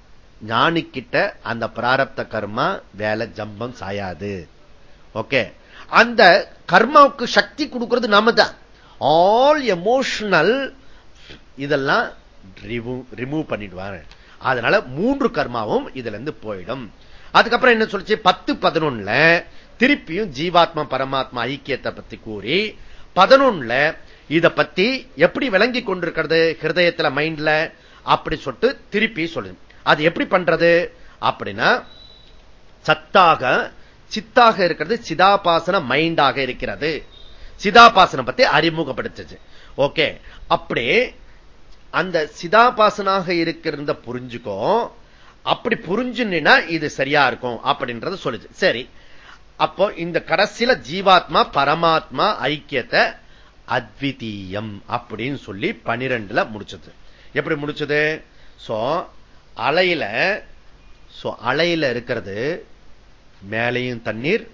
ஞானிக்கிட்ட அந்த பிராரப்த கர்மா வேலை ஜம்பம் சாயாது. ஓகே அந்த கர்மாவுக்கு சக்தி கொடுக்கிறது நாம தான் ஆல் எமோஷனல் இதெல்லாம் ரிமூவ் பண்ணிடுவாங்க அதனால மூன்று கர்மாவும் இதுல இருந்து போயிடும். அதுக்கப்புறம் என்ன சொல்லிச்சு? பத்து பதினொன்னுல திருப்பியும் ஜீவாத்மா பரமாத்மா ஐக்கியத்தை பத்தி கூறி பதினொன்னுல இதை பத்தி எப்படி விளங்கி கொண்டிருக்கிறது ஹிருதயத்துல மைண்ட்ல? அப்படி சொல்லிட்டு திருப்பி சொல்லுது. அது எப்படி பண்றது? அப்படின்னா சத்தாக சித்தாக இருக்கிறது சிதாபாசன மைண்டாக இருக்கிறது. சிதாபாசனம் பத்தி அறிமுகப்படுத்துச்சு. ஓகே. அப்படி அந்த சிதாபாசனாக இருக்கிறத புரிஞ்சுக்கோ. அப்படி புரிஞ்சுனா இது சரியா இருக்கும் அப்படின்றத சொல்லுச்சு. சரி. அப்போ இந்த கடைசியில ஜீவாத்மா பரமாத்மா ஐக்கியத்தை அத்விதீயம் அப்படின்னு சொல்லி பனிரெண்டுல முடிச்சது. எப்படி முடிச்சது? சோ அலையில சோ அலையில இருக்கிறது மேலையும் தண்ணீர்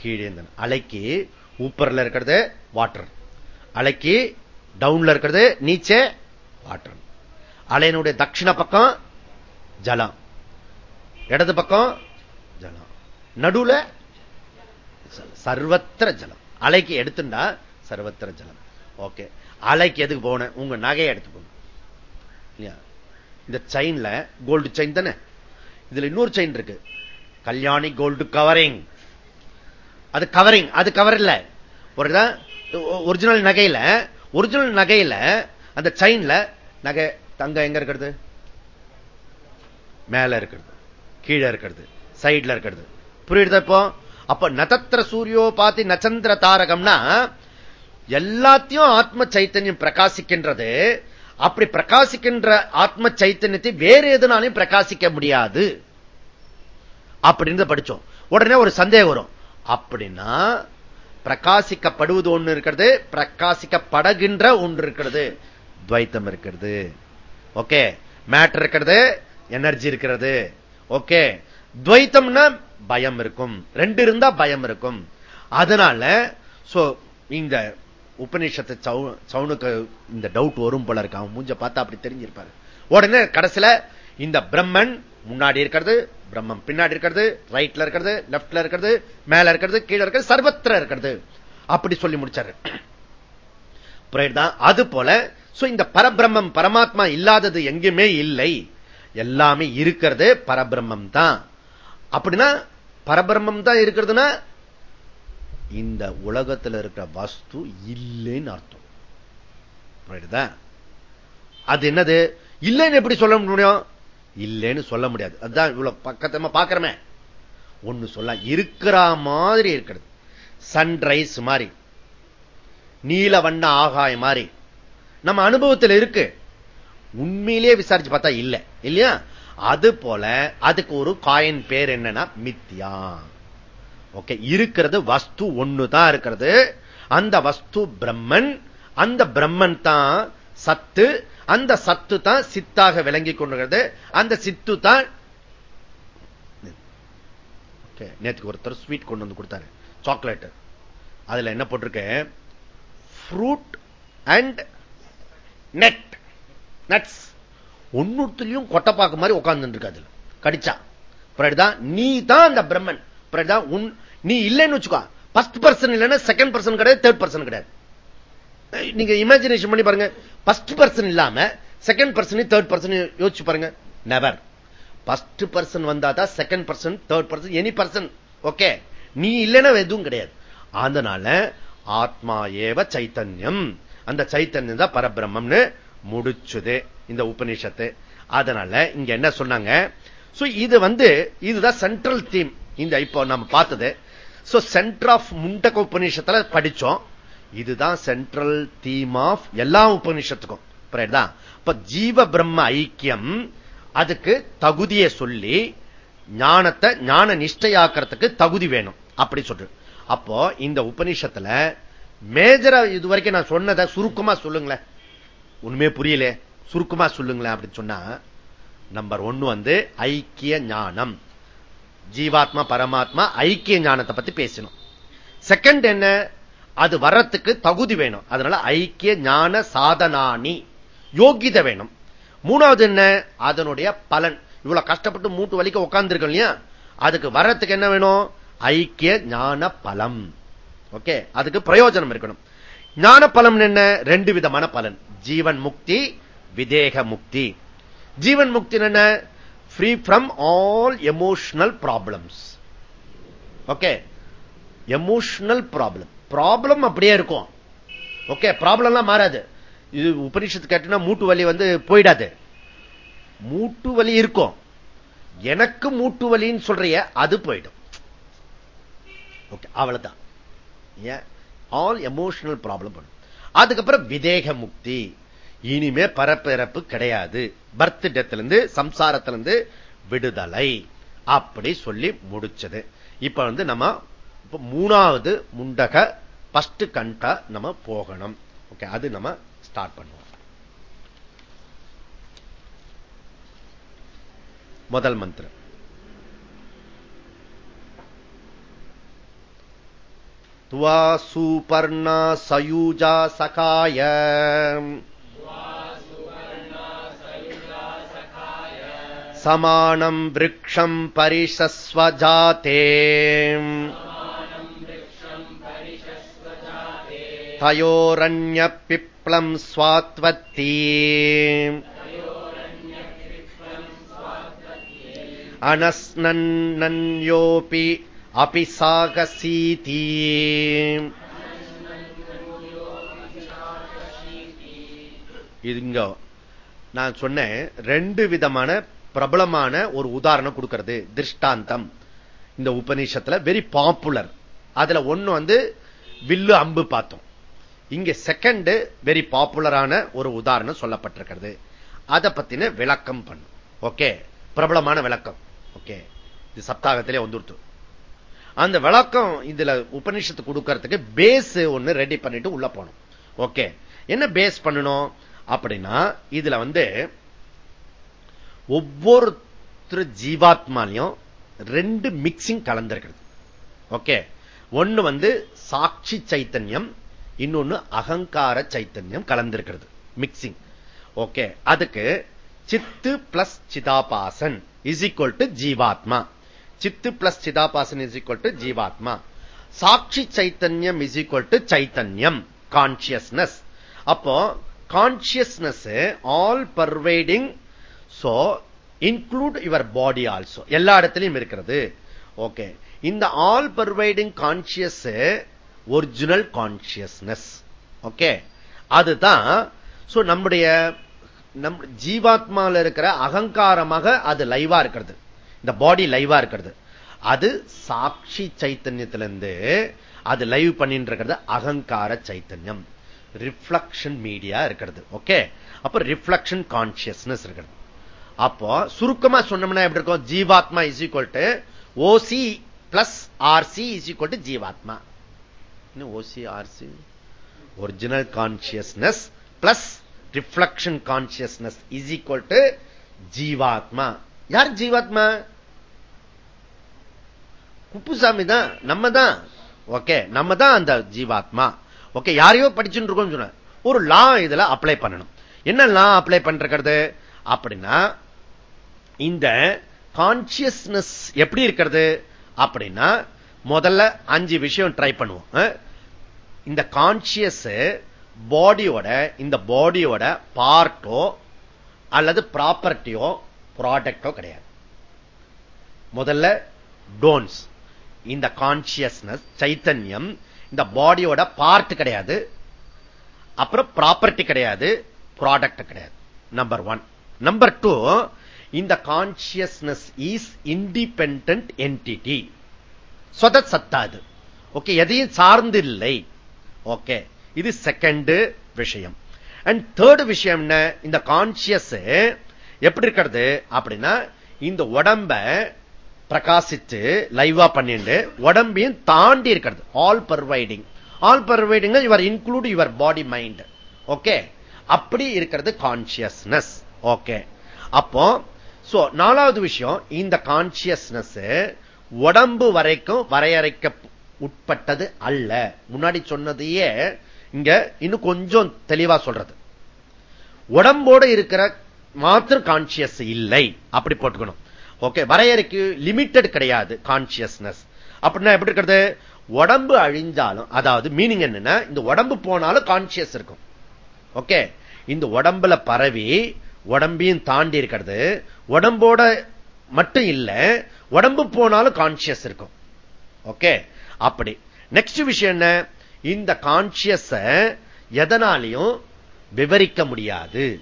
கீழே அலைக்கு ஊப்பர்ல இருக்கிறது வாட்டர் அலைக்கு டவுன்ல இருக்கிறது நீச்சே வாட்டர் அலையினுடைய தட்சிண பக்கம் ஜலம். இடது பக்கம் ஜலம். நடுவுல சர்வத்திர ஜலம். அலைக்கு எடுத்துண்டா சர்வத்திர ஜலம். ஓகே அலைக்கு எதுக்கு போன? உங்க நகையை எடுத்துக்கோங்க இந்த செயின்ல கோல்டு செயின் தானே? இதுல இன்னொரு செயின் இருக்கு. கல்யாணி கோல்டு கவரிங் அது கவரிங் அது கவர் இல்ல. ஒரு ஒரிஜினல் நகையில ஒரிஜினல் நகையில அந்த செயின்ல நகை தங்க எங்க இருக்கிறது? மேல இருக்கிறது. கீழே இருக்கிறது. சைட்ல இருக்கிறது. புரியுது இப்போ? அப்ப நதத்திர சூரியோ பாத்தி நச்சந்திர தாரகம்னா எல்லாத்தையும் ஆத்ம சைத்தன்யம் பிரகாசிக்கின்றது. அப்படி பிரகாசிக்கின்ற ஆத்ம சைத்தன்யத்தை வேறு எதுனாலையும் பிரகாசிக்க முடியாது. அப்படின்னு படிச்சோம். உடனே ஒரு சந்தேகம் வரும். அப்படின்னா பிரகாசிக்கப்படுவது ஒன்று இருக்கிறது பிரகாசிக்கப்படுகின்ற ஒன்று இருக்கிறது. துவைத்தம் இருக்கிறது. ஓகே. மேட்டர் இருக்கிறது எனர்ஜி இருக்கிறது. ஓகே. துவைத்தம்னா பயம் இருக்கும். ரெண்டு இருந்தா பயம் இருக்கும். அதனால இந்த உபநிஷத்து சவுனுக்கு இந்த டவுட் வரும் போல இருக்கு. அவன் மூஞ்ச பார்த்தா அப்படி தெரிஞ்சிருப்பாரு. உடனே கடைசியில இந்த பிரம்மன் முன்னாடி இருக்கிறது பிரம்மம். பின்னாடி இருக்கிறது ரைட்ல இருக்கிறது லெப்ட்ல இருக்கிறது மேல இருக்கிறது கீழே இருக்கிறது சர்வத்திர இருக்கிறது. அப்படி சொல்லி முடிச்சாரு. அது போல இந்த பரபிரம்மம் பரமாத்மா இல்லாதது எங்குமே இல்லை. எல்லாமே இருக்கிறது பரபிரம்மம் தான். அப்படின்னா பரபிரம்மம் தான் இருக்கிறதுனா இந்த உலகத்தில் இருக்கிற வஸ்து இல்லைன்னு அர்த்தம். அது என்னது? இல்லைன்னு எப்படி சொல்ல முடியும்? இல்லைன்னு சொல்ல முடியாது. அதுதான் இவ்வளவு பக்கத்தமா பாக்குறமே ஒண்ணு சொல்ல இருக்கிற மாதிரி இருக்கிறது. சன்ரைஸ் மாதிரி. நீல வண்ண ஆகாய மாதிரி. நம்ம அனுபவத்தில் இருக்கு. உண்மையிலேயே விசாரிச்சு பார்த்தா இல்லை. இல்லையா? அது போல அதுக்கு ஒரு காயின் பேர் என்னன்னா மித்தியா ஓகே இருக்கிறது வஸ்து ஒண்ணு தான் இருக்கிறது. அந்த வஸ்து பிரம்மன் அந்த பிரம்மன் தான் சத்து அந்த சத்து தான் சித்தாக விளங்கி கொண்டுகிறது அந்த சித்து தான் ஓகே நேற்றுக்கு ஒருத்தர் ஸ்வீட் கொண்டு வந்து கொடுத்தாரு. சாக்லேட் அதுல என்ன போட்டிருக்கேன் ஃப்ரூட் அண்ட் நெட். நட்ஸ். ஒன்னுத்துலயும் கொட்டைப்பாக்கு மாதிரி உட்கார்ந்து இருக்கு அதுல. கடிச்சா. தான் நீ தான் அந்த பிரம்மன். பிறகுதான் உன் நீ இல்லைன்னு வச்சுக்கோ. ஃபர்ஸ்ட் பர்சன் இல்லைன்னா செகண்ட் பர்சன் கிடையாது தேர்ட் பர்சன் கிடையாது. நீங்க இமேஜினேஷன் பண்ணி பாருங்க. ஃபர்ஸ்ட் பர்சன் இல்லாம செகண்ட் பர்சன் தேர்ட் பர்சன் யோசிச்சு பாருங்க. நெவர் ஃபர்ஸ்ட் பர்சன் வந்தாதான் second person third person any person okay நீ இல்லைன்னா எதுவும் கிடையாது. அதனால ஆத்மா ஏவ சைத்தன்யம். அந்த சைத்தன்யம் தான் பரபிரம்மம்னு முடிச்சுது இந்த உபநிஷத்து. அதனால இங்க என்ன சொன்னாங்க? இது வந்து இதுதான் சென்ட்ரல் தீம் இந்த இப்போ நம்ம பார்த்தது. சென்டர் ஆஃப் முண்டக உபநிஷத்துல படிச்சோம். இதுதான் சென்ட்ரல் தீம் ஆஃப் எல்லா உபநிஷத்துக்கும். இப்ப ஜீவ பிரம்ம ஐக்கியம் அதுக்கு தகுதியை சொல்லி ஞானத்தை ஞான நிஷ்டையாக்கிறதுக்கு தகுதி வேணும். அப்படி சொல்ற அப்போ இந்த உபநிஷத்துல மேஜரா இது வரைக்கும் நான் சொன்னதை சுருக்கமா சொல்லுங்களேன். உண்மையே புரியல. சுருக்கமா சொல்லுங்களேன் அப்படின்னு சொன்னா நம்பர் ஒன்னு வந்து ஐக்கிய ஞானம். ஜீவாத்மா பரமாத்மா ஐக்கிய ஞானத்தை பத்தி பேசணும் செகண்ட் என்ன? அது வர்றதுக்கு தகுதி வேணும். அதனால ஐக்கிய ஞான சாதனானி. யோகித வேணும். மூணாவது என்ன? அதனுடைய பலன். இவ்வளவு கஷ்டப்பட்டு மூட்டு வலிக்க உட்கார்ந்துருக்கோம் இல்லையா? அதுக்கு வர்றதுக்கு என்ன வேணும்? ஐக்கிய ஞான பலம். ஓகே? அதுக்கு பிரயோஜனம் இருக்கணும். ஞான பலம் என்ன? ரெண்டு விதமான பலன். ஜீவன் முக்தி விதேக முக்தி. ஜீவன் முக்தி என்ன? Free from all emotional problems okay? Emotional problem problem அப்படியே இருக்கும். ஓகே ப்ராப்ளம்லாம் மாறாது. இது உபனிஷத்து கேட்டுனா மூட்டு வலி வந்து போயிடாது. மூட்டு வலி இருக்கும். எனக்கு மூட்டு வலின்னு சொல்றிய அது போயிடும். ஓகே அவ்வளவுதான். ஆல் எமோஷனல் ப்ராப்ளம் பண்ணும் அதுக்கப்புறம் விதேக முக்தி. இனிமே பரப்பிறப்பு கிடையாது. பர்த் டெத்ல இருந்து சம்சாரத்திலிருந்து விடுதலை. அப்படி சொல்லி முடிச்சது. இப்ப வந்து நம்ம மூணாவது முண்டக பஸ்ட் கண்டா நம்ம போகணும் ஓகே அது நம்ம ஸ்டார்ட் பண்ணுவோம் முதல் மந்திரம் துவா சூபர்ணா சயூஜா சகாய समानम् वृक्षम् परिशस्वजाते तयोरन्यपिप्लम् स्वात्वत्ती अनस्नन्योऽपि अपि सागसीति இதுங்க நான் சொன்னேன் ரெண்டு விதமான பிரபலமான ஒரு உதாரணம் கொடுக்கிறது திருஷ்டாந்தம் இந்த உபநிஷத்துல வெரி பாப்புலர் அதுல ஒண்ணு வந்து வில்லு அம்பு பார்த்தோம் இங்க செகண்ட் வெரி பாப்புலரான ஒரு உதாரணம் சொல்லப்பட்டிருக்கிறது. அதை பத்தின விளக்கம் பண்ணும். ஓகே பிரபலமான விளக்கம். ஓகே இது சப்தாகத்திலே வந்துருத்து. அந்த விளக்கம் இதுல உபநிஷத்து கொடுக்கறதுக்கு பேஸ் ஒண்ணு ரெடி பண்ணிட்டு உள்ள போனோம். ஓகே என்ன பேஸ் பண்ணணும்? அப்படின்னா இதுல வந்து ஒவ்வொருத்தர் ஜீவாத்மாலையும் ரெண்டு மிக்சிங் கலந்திருக்கிறது. ஓகே ஒன்னு வந்து சாட்சி சைத்தன்யம் இன்னொன்னு அகங்கார சைத்தன்யம் கலந்திருக்கிறது. மிக்சிங் ஓகே அதுக்கு சித்து பிளஸ் சிதாபாசன் இஸ் ஈக்வல் டு ஜீவாத்மா. சித்து பிளஸ் சிதாபாசன் இஸ் ஈக்வல் டு ஜீவாத்மா. சாட்சி சைத்தன்யம் இஸ் ஈக்வல் டு சைத்தன்யம். கான்சியஸ்னஸ் அப்போ consciousness all pervading so include your body also எல்லா இடத்திலையும் இருக்கிறது. ஓகே இந்த all pervading conscious original consciousness okay? அதுதான் நம்முடைய நம் ஜீவாத்மாவில் இருக்கிற அகங்காரமாக அது லைவா இருக்கிறது. இந்த பாடி லைவா இருக்கிறது. அது சாட்சி சைத்தன்யத்திலிருந்து அது லைவ் பண்ணிட்டு இருக்கிறது அகங்கார சைத்தன்யம். ரிஃப்ளக்ஷன் மீடியா இருக்கிறது. ஓகே? அப்ப ரிஃப்ளக்ஷன் கான்சியஸ்னஸ் இருக்கிறது. அப்போ சுருக்கமா சொன்னோம்னா எப்படி இருக்கும்? ஜீவாத்மா is equal to OC plus RC is equal to ஜீவாத்மா. OC RC original consciousness plus reflection consciousness is equal to ஜீவாத்மா. யார் ஜீவாத்மா? குப்புசாமி தான் நம்ம தான். ஓகே நம்ம தான் அந்த ஜீவாத்மா. ஓகே யாரையோ படிச்சுட்டு இருக்கோம் சொன்ன ஒரு லா இதுல அப்ளை பண்ணணும். என்ன லா அப்ளை பண்றது அப்படின்னா இந்த கான்சியஸ்னஸ் எப்படி இருக்கிறது? அப்படின்னா முதல்ல அஞ்சு விஷயம் ட்ரை பண்ணுவோம். இந்த கான்சியஸ் பாடியோட இந்த பாடியோட பார்ட்டோ அல்லது ப்ராப்பர்ட்டியோ ப்ராடக்டோ கிடையாது. முதல்ல டோன்ஸ் இந்த கான்சியஸ்னஸ் சைத்தன்யம் இந்த பாடியோட பார்ட் கிடையாது. அப்புறம் ப்ராப்பர்ட்டி கிடையாது ப்ராடக்ட் கிடையாது. நம்பர் ஒன் நம்பர் டூ இந்த கான்சியஸ்னஸ் இஸ் இண்டிபெண்ட் என்டிட்டி சொத சத்தாது ஓகே எதையும் சார்ந்தில்லை ஓகே இது செகண்ட் விஷயம் அண்ட் தேர்டு விஷயம் என்ன இந்த கான்சியஸ் எப்படி இருக்கிறது அப்படின்னா இந்த உடம்ப பிரகாசித்து லைவா பண்ணிட்டு உடம்பையும் தாண்டி இருக்கிறது all pervading all pervading your include your body mind okay அப்படி இருக்கிறது கான்சியஸ்னஸ் ஓகே அப்போ நாலாவது விஷயம் இந்த கான்சியஸ்னஸ் உடம்பு வரைக்கும் வரையறைக்க உட்பட்டது அல்ல. முன்னாடி சொன்னதையே இங்க இன்னும் கொஞ்சம் தெளிவா சொல்றது. உடம்போடு இருக்கிற மாத்திரம் கான்சியஸ் இல்லை. அப்படி போட்டுக்கணும். ஓகே வரையறைக்கு லிமிட்டட் கிடையாது கான்சியஸ்னஸ் அப்படின்னா எப்படி இருக்கிறது? உடம்பு அழிஞ்சாலும் அதாவது மீனிங் என்னன்னா இந்த உடம்பு போனாலும் கான்சியஸ் இருக்கும். ஓகே இந்த உடம்புல பரவி உடம்பையும் தாண்டி இருக்கிறது. உடம்போட மட்டும் இல்லை உடம்பு போனாலும் கான்சியஸ் இருக்கும். ஓகே அப்படி. நெக்ஸ்ட் விஷயம் என்ன? இந்த கான்சியஸ எதனாலையும் விவரிக்க முடியாது.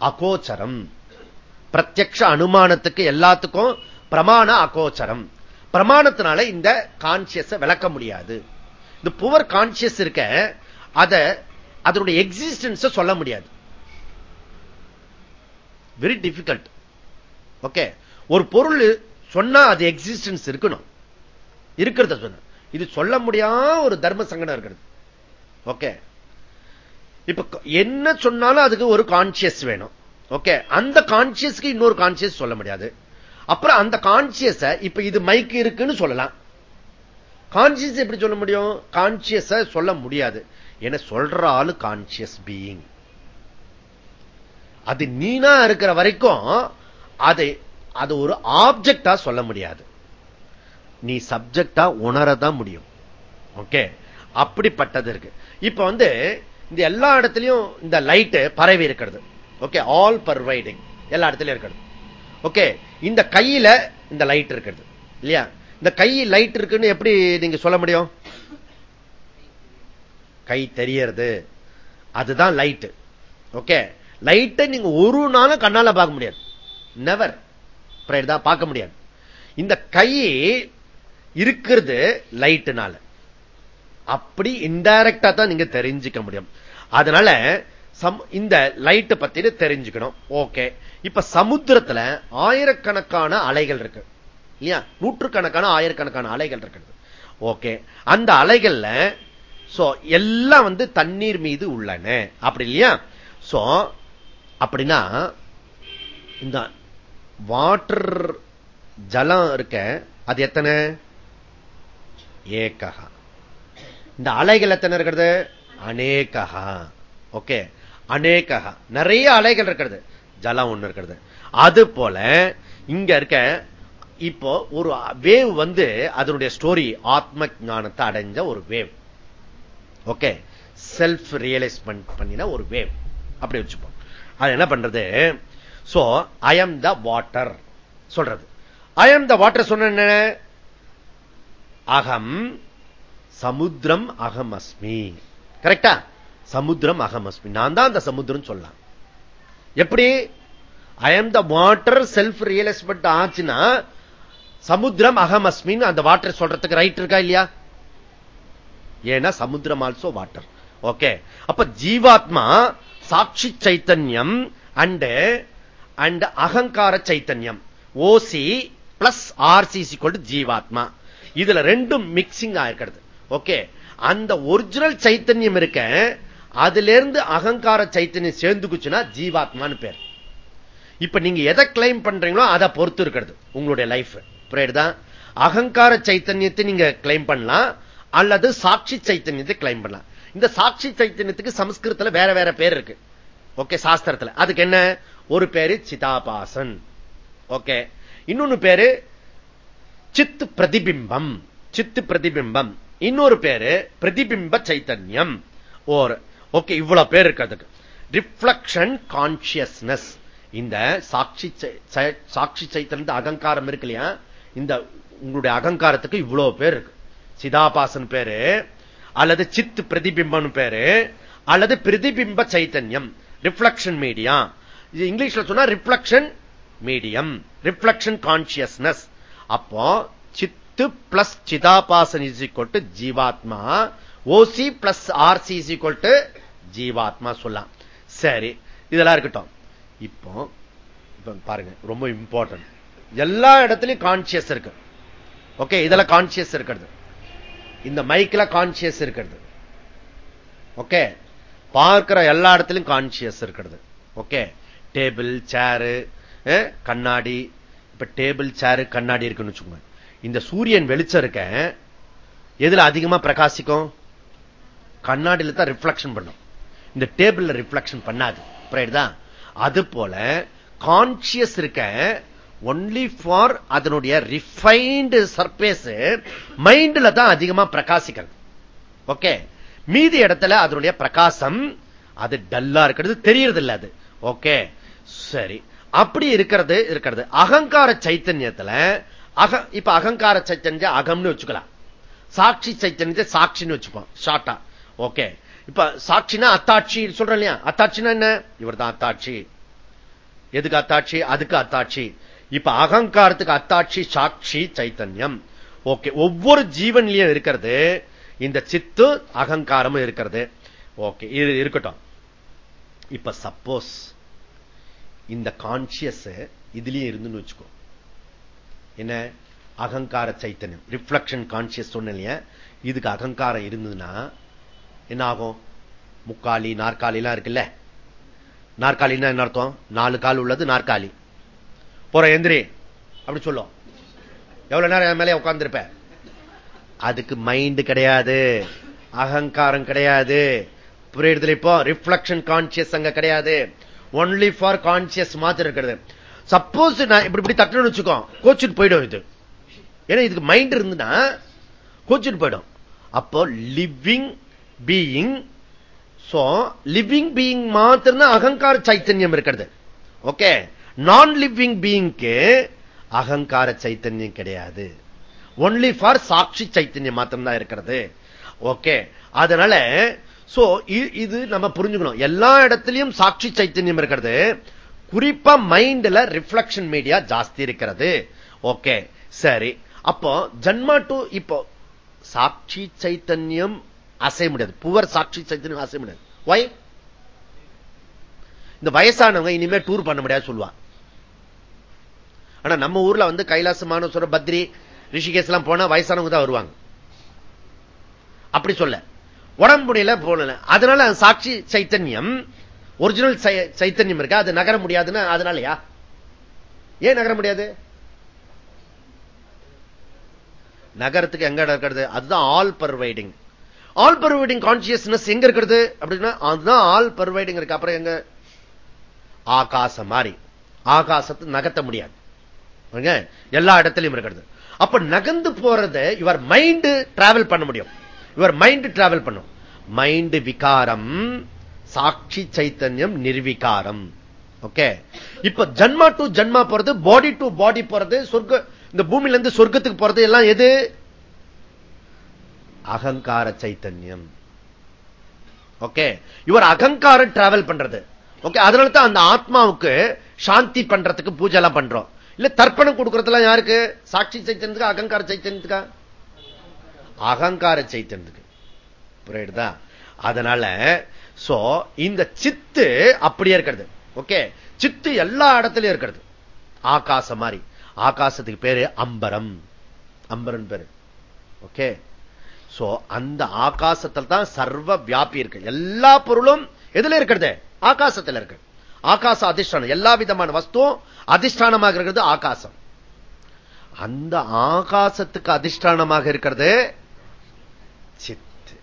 அகோச்சரம். பிரத்யக்ஷ அனுமானத்துக்கு எல்லாத்துக்கும் பிரமாண அகோச்சரம். பிரமாணத்தினால இந்த கான்சியஸ விளக்க முடியாது. இந்த புவர் கான்சியஸ் இருக்க அத அதனுடைய எக்ஸிஸ்டன்ஸ் சொல்ல முடியாது. வெரி டிஃபிகல்ட் ஓகே ஒரு பொருள் சொன்னா அது எக்ஸிஸ்டன்ஸ் இருக்கணும். இருக்கிறத சொன்ன. இது சொல்ல முடியாத ஒரு தர்ம சங்கடம் இருக்கிறது. ஓகே இப்ப என்ன சொன்னாலும் அதுக்கு ஒரு கான்சியஸ் வேணும். ஓகே அந்த கான்சியஸ்க்கு இன்னொரு கான்சியஸ் சொல்ல முடியாது. அப்புறம் அந்த கான்சியஸ இப்ப இது மைக்கு இருக்குன்னு சொல்லலாம். கான்சியஸ் எப்படி சொல்ல முடியும்? கான்சியஸ சொல்ல முடியாது. என சொல்ற ஆளு கான்சியஸ் பீயிங் அது நீனா இருக்கிற வரைக்கும் அதை அது ஒரு ஆப்ஜெக்டா சொல்ல முடியாது. நீ சப்ஜெக்டா உணரதான் முடியும். ஓகே அப்படிப்பட்டது இருக்கு. இப்ப வந்து இந்த எல்லா இடத்துலையும் இந்த லைட் பரவி இருக்கிறது. ஓகே ஆல் பர்வைடிங் எல்லா இடத்துலயும் இருக்கிறது. ஓகே இந்த கையில இந்த லைட் இருக்கிறது. இல்லையா? இந்த கை லைட் இருக்குன்னு எப்படி நீங்க சொல்ல முடியும்? கை தெரியறது. அதுதான் லைட் ஓகே லைட்டை நீங்க ஒரு நாளும் கண்ணால பார்க்க முடியாது. நெவர் பார்க்க முடியாது. இந்த கை இருக்கிறது லைட்டுனால அப்படி இன்டைரக்டா தான் நீங்க தெரிஞ்சுக்க முடியும். அதனால இந்த லைட் பத்தி தெரிஞ்சுக்கணும். ஓகே இப்ப சமுத்திரத்துல ஆயிரக்கணக்கான அலைகள் இருக்கு. இல்லையா? நூற்றுக்கணக்கான ஆயிரக்கணக்கான அலைகள் இருக்கிறது ஓகே அந்த அலைகள்ல சோ எல்லாம் வந்து தண்ணீர் மீது உள்ளன. அப்படி இல்லையா? சோ அப்படின்னா இந்த வாட்டர் ஜலம் இருக்க அது எத்தனை? ஏகா இந்த அலைகள் எத்தனை இருக்கிறது? அநேகா ஓகே. அநேகா நிறைய அலைகள் இருக்கிறது. ஜலம் ஒண்ணு இருக்கிறது. அது போல இங்க இருக்க இப்போ ஒரு வேவ் வந்து அதனுடைய ஸ்டோரி ஆத்ம ஞானத்தை அடைஞ்ச ஒரு வேவ். ஓகே. செல்ஃப் ரியலைஸ்மெண்ட் பண்ணின ஒரு வேவ். அப்படி வச்சுப்போம். அது என்ன பண்றது? So I am the water சொல்றது. ஐ எம் த வாட்டர் சொன்ன அகம் சமுத்திரம் அகம் அஸ்மி கரெக்டா சமுத்திரம் அகம் அஸ்மி நான் தான் அந்த சமுத்திரம் சொல்லலாம் எப்படி? I am the water self realisement ஆச்சுன்னா சமுத்திரம் அகம் அஸ்மின் அந்த வாட்டர் சொல்றதுக்கு ரைட் இருக்கா இல்லையா? ஏன்னா சமுத்திரம் ஆல்சோ வாட்டர் ஓகே அப்ப ஜீவாத்மா சாட்சி சைத்தன்யம் அண்ட் அண்ட் அகங்கார சைத்தன்யம். ஓசி பிளஸ் ஆர்சி ஜீவாத்மா. இதுல ரெண்டும் மிக்சிங் ஆயிருக்கிறது ஓகே அந்த ஒரிஜினல் சைத்தன்யம் இருக்க அதுல இருந்து அகங்கார சைத்தன்யம் சேர்ந்துக்குச்சுன்னா ஜீவாத்மான்னு பேர். இப்ப நீங்க எதை கிளைம் பண்றீங்களோ அதை பொறுத்து இருக்கிறது. உங்களுடைய லைஃப் தான் அகங்கார சைத்தன்யத்தை நீங்க கிளைம் பண்ணலாம் அல்லது சாட்சி சைத்தன்யத்தை கிளைம் பண்ணலாம். இந்த சாட்சி சைத்தன்யத்துக்கு சமஸ்கிருதத்துல வேற வேற பேர் இருக்கு. ஓகே சாஸ்திரத்துல. அதுக்கு என்ன? ஒரு பேரு சிதாபாசன். ஓகே. இன்னொன்னு பேரு சித்து பிரதிபிம்பம். சித்து பிரதிபிம்பம். இன்னொரு பேரு பிரதிபிம்ப சைத்தன்யம். ஓர் ஓகே இவ்வளவு பேர் இருக்கிறதுக்கு. ரிஃப்ளக்ஷன் கான்சியஸ்னஸ் இந்த சாட்சி சாட்சி சைத்தன்ய அகங்காரம் இருக்கு இல்லையா? இந்த உங்களுடைய அகங்காரத்துக்கு இவ்வளவு பேர் இருக்கு. சிதாபாசன் பேரு அல்லது சித்து பிரதிபிம்பம் பேரு அல்லது பிரதிபிம்ப சைத்தன்யம். ரிஃப்ளக்ஷன் மீடியா இது இங்கிலீஷ்ல சொன்னா ரிஃப்ளக்ஷன் மீடியம் ரிஃப்ளக்ஷன் கான்சியஸ்னஸ் அப்போ சித்து பிளஸ் சிதாபாசன் இஸ் ஈக்வல் டு ஜீவாத்மா OC plus RC is equal to ஜீவாத்மா சொல்லலாம். சரி இதெல்லாம் இருக்கட்டும். இப்போ பாருங்க ரொம்ப இம்பார்ட்டன்ட் எல்லா இடத்துலயும் கான்சியஸ் இருக்கு. ஓகே இதெல்லாம் கான்சியஸ் இருக்கிறது. இந்த மைக்ல கான்சியஸ் இருக்கிறது. ஓகே பார்க்கிற எல்லா இடத்துலயும் கான்சியஸ் இருக்கிறது. ஓகே டேபிள் சேரு கண்ணாடி. இப்ப டேபிள் சேரு கண்ணாடி இருக்குன்னு வச்சுக்கோங்க. இந்த சூரியன் வெளிச்சம் இருக்க எதுல அதிகமா பிரகாசிக்கும்? கண்ணாடியில தான் ரிஃப்ளக்ஷன் பண்ணும். இந்த டேபிள்ல ரிஃப்ளக்ஷன் பண்ணாது. அது போல கான்சியஸ் இருக்க ஒன்லி ஃபார் அதனுடைய ரிஃபைன்டு சர்பேஸ் மைண்ட்ல தான் அதிகமா பிரகாசிக்கிறது. ஓகே மீதி இடத்துல அதனுடைய பிரகாசம் அது டல்லா இருக்கிறது தெரியறது இல்ல அது. ஓகே சரி. அப்படி இருக்கிறது இருக்கிறது. அகங்கார சைத்தன்யத்துல அக இப்ப அகங்கார சைத்தன்ய அகம்னு வச்சுக்கலாம். சாட்சி சைத்தன்யத்தை சாட்சின்னு வச்சுப்போம் ஷார்ட்டா ஓகே இப்ப சாட்சினா அத்தாட்சி சொல்றேன் இல்லையா? அத்தாட்சினா என்ன? இவர் தான் அத்தாட்சி. எதுக்கு அத்தாட்சி? அதுக்கு அத்தாட்சி. இப்ப அகங்காரத்துக்கு அத்தாட்சி சாட்சி சைத்தன்யம். ஓகே ஒவ்வொரு ஜீவன்லயும் இருக்கிறது. இந்த சித்து அகங்காரமும் இருக்கிறது. ஓகே இது இருக்கட்டும். இப்ப சப்போஸ் இந்த கான்சியஸ் இதுலயும் இருந்துன்னு வச்சுக்கோ. என்ன? அகங்கார சைத்தன்யம். ரிஃப்ளக்ஷன் கான்சியஸ் சொன்ன இதுக்கு அகங்காரம் இருந்ததுன்னா என்ன ஆகும் முக்காலி நாற்காலி எல்லாம் இருக்குல்ல? நாற்காலின்னா என்ன அர்த்தம்? நாலு கால் உள்ளது நாற்காலி. போற எந்திரி. அப்படி சொல்லும் எவ்வளவு நேரம் மேலே உட்கார்ந்துருப்ப? அதுக்கு மைண்ட் கிடையாது. அகங்காரம் கிடையாது. புரியுதுல இப்போ? ரிஃப்ளக்ஷன் கான்சியஸ் அங்க கிடையாது. ஒன்லி ஃபார் கான்சியஸ் மாத்திரம் இருக்கிறது. சப்போஸ் நான் இப்படி இப்படி தட்டணும்னு வச்சுக்கோ கோச்சுட்டு போயிடும் இது. ஏன்னா இதுக்கு மைண்ட் இருந்துன்னா கோச்சுட்டு போயிடும். அப்போ living being so living being மாத்திரம் அகங்கார சைத்தன்யம் இருக்கிறது. ஓகே நான் லிவிங் பீயிங்க்கு அகங்கார சைத்தன்யம் கிடையாது. ஒன்லி ஃபார் சாட்சி சைத்தன்யம் மாத்திரம் தான் இருக்கிறது. ஓகே அதனால சோ இது நம்ம புரிஞ்சுக்கணும். எல்லா இடத்துலையும் சாட்சி சைத்தன்யம் இருக்கிறது. குறிப்பா மைண்ட்ல ரிஃப்ளக்ஷன் மீடியா ஜாஸ்தி இருக்கிறது. ஓகே சரி. அப்போ ஜன்மா டு இப்போ சாட்சி சைத்தன்யம் அசைய முடியாது. புவர் சாட்சி சைத்தன்யம் அசைய முடியாது. ஒய் இந்த வயசானவங்க இனிமே டூர் பண்ண முடியாது சொல்லுவா ஆனா நம்ம ஊர்ல வந்து கைலாச மானேஸ்வரம் பத்ரி ரிஷிகேஸ் எல்லாம் போனா வயசானவங்க தான் வருவாங்க. அப்படி சொல்ல. உடம்புடையில போல அதனால சாட்சி சைத்தன்யம். ஒரிஜினல் சைத்தன்யம் இருக்கா? அது நகர முடியாதுன்னு அதனாலயா? ஏன் நகர முடியாது? நகரத்துக்கு எங்க இருக்கிறது? அதுதான் all pervading all pervading consciousness எங்க இருக்கிறது? அப்படின்னா அதுதான் ஆல் பர்வைடிங் இருக்கு. அப்புறம் எங்க? ஆகாசம் மாறி ஆகாசத்தை நகர்த்த முடியாது. எல்லா இடத்திலையும் இருக்கிறது. அப்ப நகர்ந்து போறது இவர் மைண்ட் டிராவல் பண்ண முடியும். இவர் மைண்ட் டிராவல் பண்ணும். மைண்ட் விகாரம் சாட்சி சைத்தன்யம் நிர்விகாரம். ஓகே இப்ப ஜன்மா டு ஜன்மா போறது பாடி டு பாடி போறது சொர்க்க இந்த பூமியில இருந்து சொர்க்கத்துக்கு போறது எல்லாம் எது? அகங்கார சைத்தன்யம். ஓகே இவர் அகங்காரம் டிராவல் பண்றது. ஓகே அதனால தான் அந்த ஆத்மாவுக்கு சாந்தி பண்றதுக்கு பூஜை எல்லாம் பண்றோம். இல்ல தர்ப்பணம் கொடுக்கறதுலாம் யாருக்கு? சாட்சி சைத்தன்யத்துக்கு அகங்கார சைத்தன்யத்துக்கா? அகங்கார சைத்தன்யத்துக்கு. புரியுதா? அதனால சோ இந்த சித்து அப்படியே இருக்கிறது. ஓகே சித்து எல்லா இடத்துலயும் இருக்கிறது. ஆகாசம் மாதிரி. ஆகாசத்துக்கு பேரு அம்பரம். அம்பரன் பேரு. ஓகே சோ அந்த ஆகாசத்தில் தான் சர்வ வியாபி இருக்கு. எல்லா பொருளும் எதுல இருக்கிறது? ஆகாசத்தில் இருக்கு. ஆகாச அதிஷ்டானம். எல்லா விதமான வஸ்துவும் அதிஷ்டானமாக இருக்கிறது ஆகாசம். அந்த ஆகாசத்துக்கு அதிஷ்டானமாக இருக்கிறது சித்து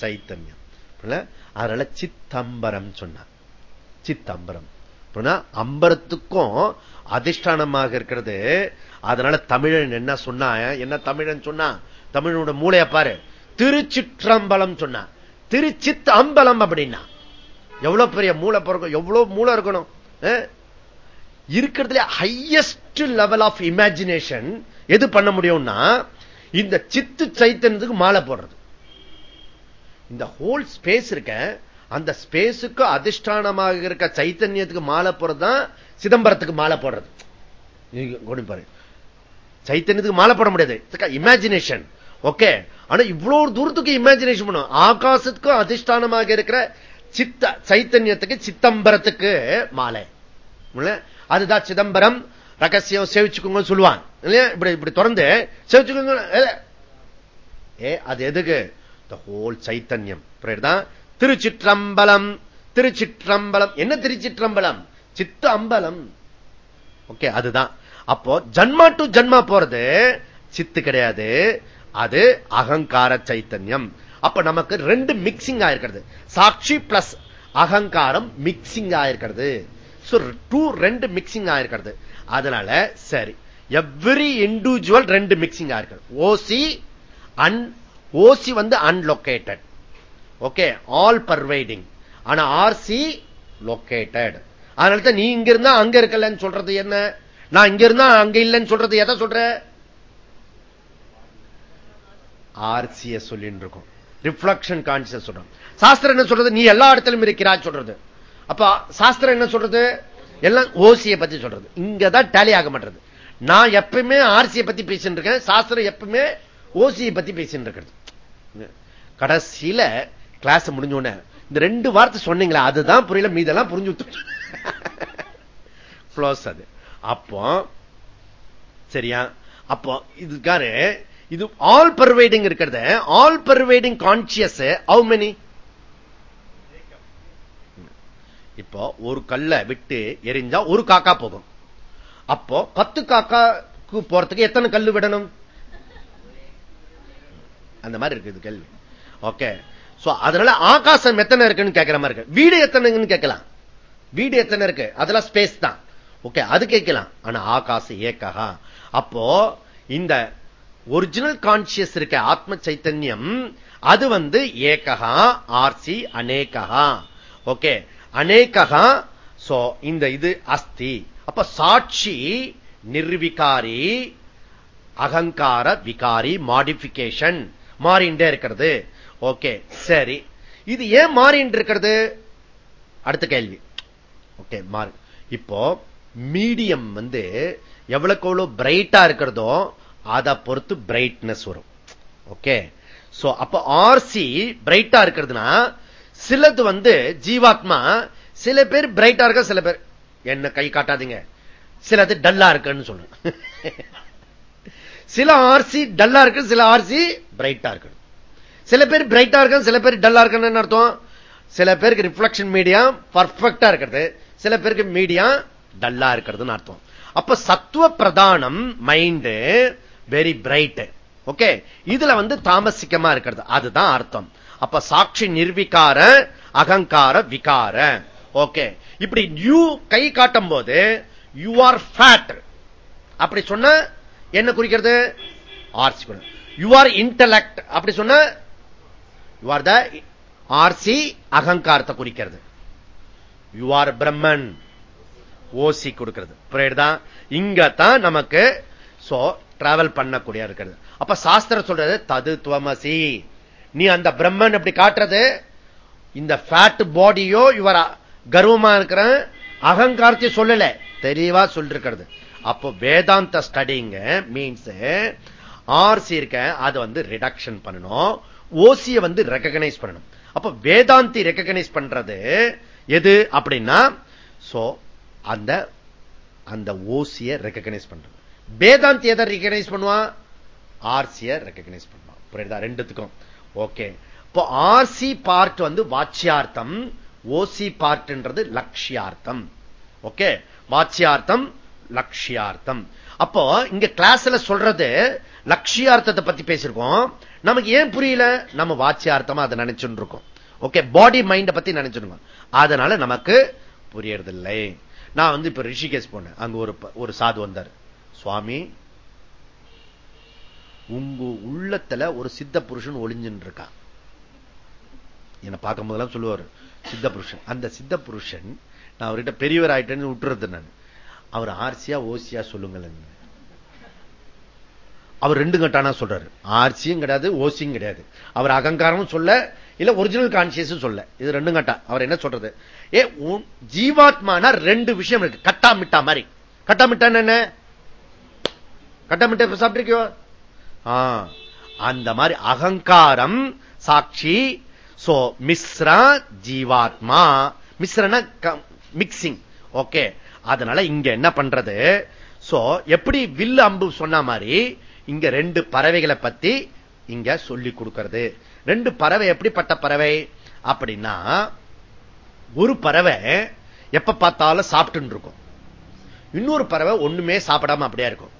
சைத்தன்யம். அதனால சித்தம்பரம் சொன்னார். சித்தம்பரம். அம்பரத்துக்கும் அதிஷ்டானமாக இருக்கிறது. அதனால தமிழன் என்ன சொன்னா என்ன தமிழன் சொன்னா? தமிழனோட மூளைய பாரு. திருச்சிற்றம்பலம் சொன்னா திருச்சித் அம்பலம் அப்படின்னா. எவ்வளவு பெரிய மூளை பிறக்கும் எவ்வளவு மூளை இருக்கணும்? இருக்கிறதுல ஹையஸ்ட் லெவல் ஆஃப் இமேஜினேஷன் எது பண்ண முடியும்னா இந்த சித்து சைத்தன்யத்துக்கு மாலை போடுறது. இந்த ஹோல் ஸ்பேஸ் இருக்க அந்த ஸ்பேஸுக்கு அதிஷ்டானமாக இருக்க சைத்தன்யத்துக்கு மாலை போடுறது தான் சிதம்பரத்துக்கு மாலை போடுறது. பாரு. சைத்தன்யத்துக்கு மாலை போட முடியாது. இமேஜினேஷன் ஓகே ஆனா இவ்வளவு தூரத்துக்கு இமேஜினேஷன் பண்ணும். ஆகாசத்துக்கும் அதிஷ்டானமாக இருக்கிற சித்த சைத்தன்யத்துக்கு சித்தம்பரத்துக்கு மாலை. அதுதான் சிதம்பரம் ரகசியம் சேவிச்சுக்கோங்க சொல்லுவான் இல்லையா? இப்படி இப்படி திறந்து சேவிச்சுக்கோங்க ஏ அது எதுக்கு? ஹோல் சைத்தன்யம். தான் திருச்சிற்றம்பலம் திருச்சிற்றம்பலம். என்ன திருச்சிற்றம்பலம்? சித்த அம்பலம். ஓகே அதுதான். அப்போ ஜன்மா டு ஜன்மா போறது சித்து கிடையாது. அது அகங்கார சைத்தன்யம். அப்ப நமக்கு ரெண்டு மிக்சிங் ஆயிருக்கிறது. சாட்சி பிளஸ் அகங்காரம் மிக்சிங் ஆயிருக்கிறது. டூ ரெண்டு மிக்சிங் ஆயிருக்கிறது. அதனால சரி. எவ்ரி இண்டிவிஜுவல் ரெண்டு மிக்சிங் ஆர்கள் ஓசி அன் ஓசி வந்து அன்லொக்கேட்டட் ஓகே ஆல் பர்வைடிங் ஆனா ஆர்சி லொக்கேட்டட் அதனால தான் நீ இங்க இருந்தா அங்க இருக்கலன்னு சொல்றது என்ன? நான் இங்க இருந்தா அங்க இல்லைன்னு சொல்றது எதை சொல்ற? ஆர்சிய சொல்லின்னு இருக்கும். ரிஃப்ளக்ஷன் கான்சியஸ் சொல்றோம். சாஸ்திரம் என்ன சொல்றது? நீ எல்லா இடத்திலும் இருக்கிறா சொல்றது. அப்ப சாஸ்திரம் என்ன சொல்றது? எல்லாம் ஓசியை பத்தி சொல்றது. இங்கதான் டேலி ஆக மாட்டது நான் எப்பவுமே ஆர்சியை பத்தி பேசிட்டு இருக்கேன் சாஸ்திரம் எப்பவுமே ஓசியை பத்தி பேசிட்டு இருக்கிறது. கடைசியில கிளாஸ் முடிஞ்ச உடனே இந்த ரெண்டு வார்த்தை சொன்னீங்களா அதுதான் புரியல மீதெல்லாம் புரிஞ்சு அது. அப்போ சரியா? அப்போ இதுக்காரு இது ஆல் பர்வைடிங் இருக்கிறது all pervading conscious how many இப்போ ஒரு கல்ல விட்டு எரிஞ்சா ஒரு காக்கா போகும். அப்போ பத்து காக்காக்கு போறதுக்கு எத்தனை கல் விடணும்? அந்த மாதிரி இருக்குது கேள்வி. ஓகே அதனால ஆகாசம் எத்தனை இருக்குன்னு கேட்கிற மாதிரி இருக்கு. வீடு எத்தனைன்னு கேட்கலாம். வீடு எத்தனை இருக்கு? அதெல்லாம் ஸ்பேஸ் தான். ஓகே அது கேட்கலாம். ஆனா ஆகாச ஏக்ககா. அப்போ இந்த ஒரிஜினல் கான்சியஸ் இருக்க ஆத்ம சைத்தன்யம் அது வந்து ஏக்ககா ஆர்சி அநேகா ஓகே அநேகா சோ இந்த இது அஸ்தி. அப்ப சாட்சி நிர்விகாரி அகங்கார விகாரி மாடிபிகேஷன் மாறிண்டே இருக்கிறது. ஓகே சரி. இது ஏன் மாறிண்டு இருக்கிறது? அடுத்த கேள்வி. ஓகே மாறி. இப்போ மீடியம் வந்து எவ்வளவுக்கு எவ்வளவு பிரைட்டா இருக்கிறதோ அதை பொறுத்து பிரைட்னஸ் வரும். ஓகே. சோ அப்ப ஆர்சி பிரைட்டா இருக்கிறதுனா சிலது வந்து ஜீவாத்மா சில பேர் பிரைட்டா இருக்க சில பேர் என்ன கை காட்டாதீங்க. சிலது டல்லா இருக்குன்னு சொல்லு. சில ஆர்சி டல்லா இருக்கு சில ஆர்சி பிரைட்டா இருக்கு. சில பேர் பிரைட்டா இருக்கு சில பேர் டல்லா இருக்குன்னு அர்த்தம்? சில பேருக்கு ரிஃப்ளக்ஷன் மீடியா பர்ஃபெக்டா இருக்கிறது சில பேருக்கு மீடியா டல்லா இருக்கிறதுன்னு அர்த்தம். அப்ப சத்துவ பிரதானம் மைண்டு வெரி பிரைட் ஓகே இதுல வந்து தாமசிக்கமா இருக்கிறது. அதுதான் அர்த்தம். அப்ப சாட்சி நிர்விகார அகங்கார விகார. ஓகே இப்படி யூ கை காட்டும் போது யூ ஆர் ஃபேட் அப்படி சொன்ன என்ன குறிக்கிறது? ஆர்சி யூ ஆர் இன்டலக்ட் அப்படி சொன்ன யூ ஆர் த ஆர்சி அகங்காரத்தை குறிக்கிறது. யூ ஆர் பிரம்மன் ஓசி கொடுக்கிறது. இங்கே தான். நமக்கு சோ டிராவல் பண்ணக்கூடிய இருக்கிறது. அப்ப சாஸ்திரம் சொல்றது தது துவமசி. நீ அந்த பிரம்மன் எப்படி காட்டுறது இந்த ஃபேட் பாடியோ இவர் கர்வமா இருக்கிறேன் அகங்காரத்தை சொல்லல. தெளிவா சொல்லிருக்கிறது. அப்போ வேதாந்த ஸ்டடிங்க மீன்ஸ் ஆர்சி இருக்க அதை வந்து ரிடக்ஷன் பண்ணணும். ஓசிய வந்து ரெக்கக்னைஸ் பண்ணணும். அப்ப வேதாந்தி ரெக்கக்னைஸ் பண்றது எது அப்படின்னா சோ அந்த அந்த ஓசிய ரெக்கக்னைஸ் பண்றது. வேதாந்தி எதை ரெக்கக்னைஸ் பண்ணுவான் ஆர்சிய ரெக்கக்னைஸ் பண்ணுவான் புரியுதா? ரெண்டுத்துக்கும். ஓகே இப்போ ஆர்சி பார்ட் வந்து வாட்சியார்த்தம் ஓசி பார்ட்ன்றது லட்சியார்த்தம் ஓகே? வாட்சியார்த்தம் லட்சியார்த்தம் அப்போ இங்க கிளாஸ்ல சொல்றது லட்சியார்த்தத்தை பத்தி பேசிருக்கோம். நமக்கு ஏன் புரியல? நம்ம வாட்சியார்த்தமா அதை நினைச்சுட்டு இருக்கோம் ஓகே பாடி மைண்ட பத்தி நினைச்சிருக்கோம் அதனால நமக்கு புரியறதில்லை. நான் வந்து இப்ப ரிஷிகேஷ் போனேன். அங்க ஒரு ஒரு சாது வந்தார். சுவாமி உங்க உள்ளத்துல ஒரு சித்த புருஷன் ஒளிஞ்சுன்னு இருக்கான் என்ன பார்க்கும் போதெல்லாம் சொல்லுவார் சித்த புருஷன் அந்த சித்த புருஷன் நான் அவர்கிட்ட பெரியவர் ஆயிட்டேன்னு விட்டுறது நான். அவர் ஆர்சியா ஓசியா சொல்லுங்கள் அவர் ரெண்டு கட்டானா சொல்றாரு. ஆர்சியும் கிடையாது ஓசியும் கிடையாது. அவர் அகங்காரமும் சொல்ல இல்ல ஒரிஜினல் கான்சியஸ் சொல்ல. இது ரெண்டும் கட்டா. அவர் என்ன சொல்றது? ஏ ஜீவாத்மானா ரெண்டு விஷயம் இருக்கு. கட்டா மிட்டா மாதிரி. கட்டா மிட்டா என்ன? கட்டா மிட்டா சாப்பிட்டிருக்கியோ? அந்த மாதிரி அகங்காரம் சாட்சி சோ மிஸ்ரா ஜீவாத்மா மிஸ்ரனா மிக்சிங் ஓகே அதனால இங்க என்ன பண்றது? சோ எப்படி வில் அம்பு சொன்ன மாதிரி இங்க ரெண்டு பறவைகளை பத்தி இங்க சொல்லி கொடுக்கிறது. ரெண்டு பறவை எப்படிப்பட்ட பறவை? அப்படின்னா ஒரு பறவை எப்ப பார்த்தாலும் சாப்பிட்டு இருக்கும் இன்னொரு பறவை ஒண்ணுமே சாப்பிடாம அப்படியே இருக்கும்.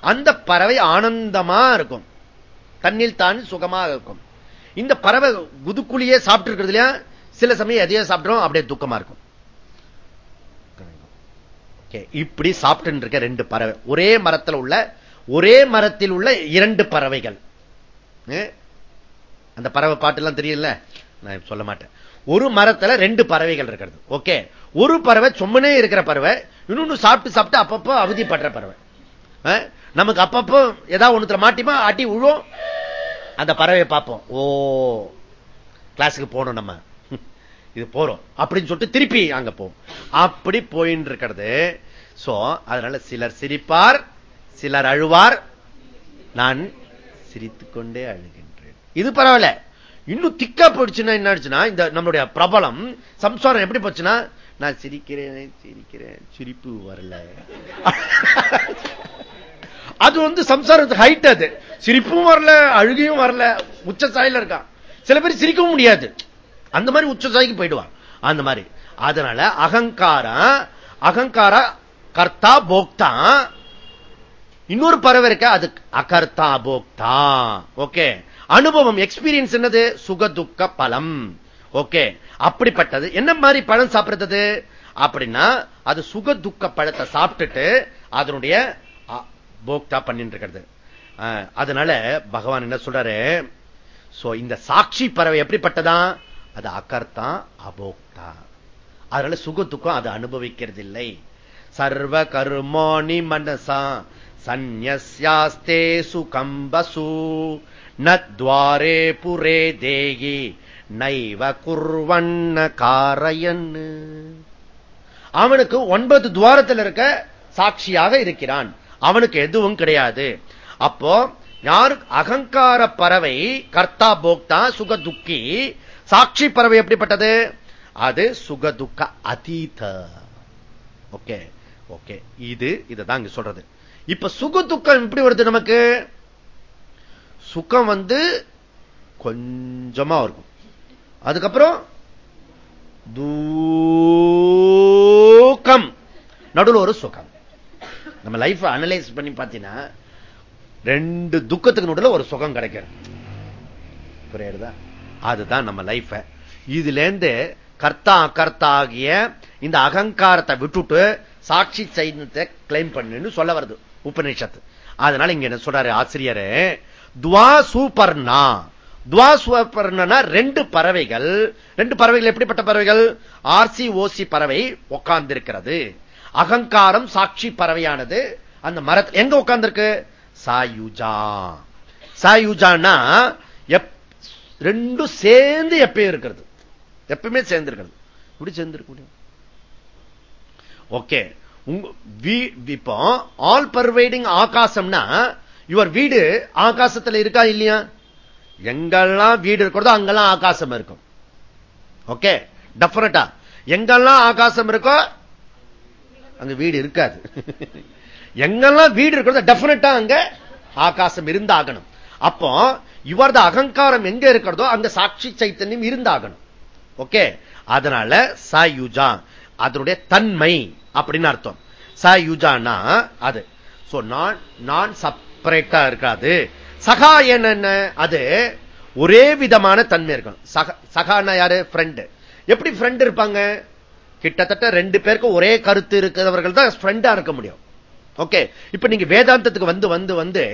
அந்த பறவை ஆனந்தமா இருக்கும். தண்ணில் தான் சுகமா இருக்கும். இந்த பறவை குதுக்குழியே சாப்பிட்டு இருக்கிறதுலயா சில சமயம் எதையோ சாப்பிடுறோம் அப்படியே துக்கமா இருக்கும். இப்படி சாப்பிட்டு இருக்க ரெண்டு பறவை. ஒரே மரத்தில் உள்ள ஒரே மரத்தில் உள்ள இரண்டு பறவைகள். அந்த பறவை பாட்டு எல்லாம் தெரியல நான் சொல்ல மாட்டேன். ஒரு மரத்துல ரெண்டு பறவைகள் இருக்கிறது. ஓகே ஒரு பறவை சொம்மனே இருக்கிற பறவை இன்னொன்னு சாப்பிட்டு சாப்பிட்டு அப்பப்போ அவதிப்படுற பறவை. நமக்கு அப்பப்போ ஏதாவது ஒண்ணுத்துல மாட்டிமா ஆட்டி உழுவோம். அந்த பறவையை பார்ப்போம். ஓ கிளாஸுக்கு போனோம் நம்ம. இது போறோம். அப்படின்னு சொல்லிட்டு திருப்பி அங்க போவோம் அப்படி போயின்னு இருக்கிறது. சோ அதனால சிலர் சிரிப்பார் சிலர் அழுவார். நான் சிரித்துக்கொண்டே அழுகின்றேன். இது பரவாயில்ல. இன்னும் திக்கா போயிடுச்சுன்னா என்ன ஆச்சுன்னா இந்த நம்மளுடைய பிரபலம் சம்சாரம் எப்படி போச்சுன்னா நான் சிரிக்கிறேன் சிரிக்கிறேன் சிரிப்பு வரல. அது வந்து சம்சாரத்து ஹைட் அது. சிரிப்பும் வரல அழுகையும் வரல. உச்ச சாயில இருக்கான். சில பேர் சிரிக்கவும் முடியாது. அந்த மாதிரி உச்ச சாய்க்கு போயிடுவான். அந்த மாதிரி. அதனால அகங்காரம் அகங்கார கர்த்தா போக்தா. இன்னொரு பறவை இருக்க? அது அகர்த்தா போக்தா. ஓகே. அனுபவம் எக்ஸ்பீரியன்ஸ் என்னது? சுக துக்க பலம். ஓகே. அப்படிப்பட்டது. என்ன மாதிரி பழம் சாப்பிடுறது? அப்படின்னா அது சுக துக்க பழத்தை சாப்பிட்டுட்டு அதனுடைய போக்தா பண்ணிட்டு இருக்கிறது அதனால பகவான் என்ன சொல்றாரு? சோ இந்த சாட்சி பறவை எப்படிப்பட்டதான் அது அகர்த்தா அபோக்தா. அதனால சுகத்துக்கும் அது அனுபவிக்கிறது இல்லை சர்வ கர்மாணி மனசா சந்நியாஸ்தே சுகம்பசு. நத்வாரே புரே தேகி நைவ குர்வண்ண காரையன். அவனுக்கு ஒன்பது துவாரத்தில் இருக்க சாட்சியாக இருக்கிறான். அவனுக்கு எதுவும் கிடையாது. அப்போ யாருக்கு அகங்கார பறவை கர்த்தா போக்தா சுக துக்கி சாட்சி பறவை எப்படிப்பட்டது? அது சுக துக்க அதீத. Okay okay. இது இதுதான் இங்க சொல்றது. இப்ப சுக துக்கம் எப்படி வருது நமக்கு? சுகம் வந்து கொஞ்சமா இருக்கும். அதுக்கப்புறம் தூக்கம். நடுவில் ஒரு சுகம். நம்ம லைஃப் அனலைஸ் பண்ணி பார்த்தீங்கன்னா ரெண்டு துக்கத்துக்கு நடுவில் ஒரு சுகம் கிடைக்கிறது புரியுதா? அதுதான் நம்ம லைஃப் இதுல இருந்து கர்த்தா அகர்த்தா ஆகிய இந்த அகங்காரத்தை விட்டுட்டு சாட்சி சைன்யத்தை கிளைம் பண்ணுன்னு சொல்ல வருது உபநிஷத்து. அதனால இங்க என்ன சொல்றாரு ஆசிரியர் துவா சூப்பர்னா துவா சூப்பர்னா ரெண்டு பறவைகள். ரெண்டு பறவைகள் எப்படிப்பட்ட பறவைகள்? ஆர்சி ஓசி பறவை உட்கார்ந்திருக்கிறது அகங்காரம் சாட்சி பறவையானது. அந்த மரத்தில் எங்க உட்கார்ந்துருக்கு? சாயுஜா. சாயுஜானா ரெண்டும் சேர்ந்து எப்பயும் இருக்கிறது. எப்பயுமே சேர்ந்து இருக்கிறது இப்படி சேர்ந்திருக்க முடியும்? ஓகே. இப்போ ஆல் பர்வைடிங் ஆகாசம்னா யுவர் வீடு ஆகாசத்தில் இருக்கா இல்லையா? எங்கெல்லாம் வீடு இருக்கிறதோ அங்கெல்லாம் ஆகாசம் இருக்கும். ஓகே. டெஃபினட்டா எங்கெல்லாம் ஆகாசம் இருக்கோ அங்க வீடு இருக்காது. எங்கெல்லாம் வீடு இருக்கிறதோ டெபினட்டா அங்க ஆகாசம் இருந்தாகணும். அப்போ இவரது அகங்காரம் எங்க இருக்கிறதோ அங்க சாட்சி சைத்தன்யம் இருந்தாகணும். ஓகே? அதனால சாயுஜா அதனுடைய தன்மை அப்படின்னு அர்த்தம். ச அது. நான் நான் செப்பரேட்டா இருக்காது. சகா என்ன அது ஒரே விதமான தன்மை இருக்கும் சகானா யாரு? ஃப்ரெண்டு எப்படி ஃப்ரெண்ட் இருப்பாங்க? கிட்டத்தட்ட ரெண்டு பேருக்கும் ஒரே கருத்து இருக்கிறவர்கள் தான் ஃப்ரெண்டா இருக்க முடியும். ஓகே இப்ப நீங்க வேதாந்தத்துக்கு வந்து வந்து வந்து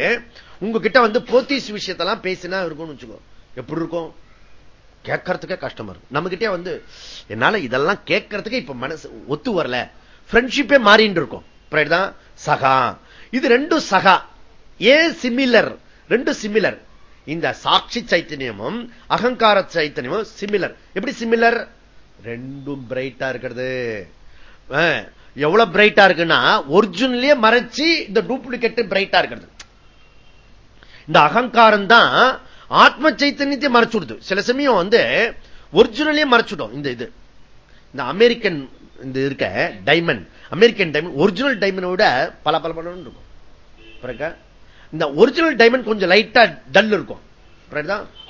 உங்ககிட்ட வந்து போத்தீஸ் விஷயத்தெல்லாம் பேசினா இருக்கும்னு வச்சுக்கோ. எப்படி இருக்கும்? கேட்கறதுக்கே கஷ்டமா இருக்கும். நம்ம கிட்டே வந்து என்னால இதெல்லாம் கேட்கறதுக்கு இப்ப மனசு ஒத்து வரல. ஃப்ரெண்ட்ஷிப்பே மாறின்னு இருக்கும். சகா. இது ரெண்டும் சகா. ஏன் சிமிலர் ரெண்டும் சிமிலர் இந்த சாட்சி சைத்தன்யமும் அகங்கார சைத்தன்யமும் சிமிலர் எப்படி சிமிலர் ரெண்டும் பிரைட்டா இருக்கிறது. எவ்வளவு பிரைட்டா இருக்குன்னா ஒரிஜினலே மறைச்சு இந்த டூப்ளிகேட் பிரைட்டா இருக்கிறது. இந்த அகங்காரம் தான் ஆத்ம சைத்தன்யத்தை மறைச்சு விடுது. சில சமயம் வந்து ஒரிஜினலே மறைச்சுடும் இந்த இது. இந்த அமெரிக்கன் இந்த இருக்க டைமண்ட் அமெரிக்கன் டைமண்ட் ஒரிஜினல் டைமண்டோட பல பல பல இருக்கும். இந்த ஒரிஜினல் டைமண்ட் கொஞ்சம் லைட்டா டல் இருக்கும்.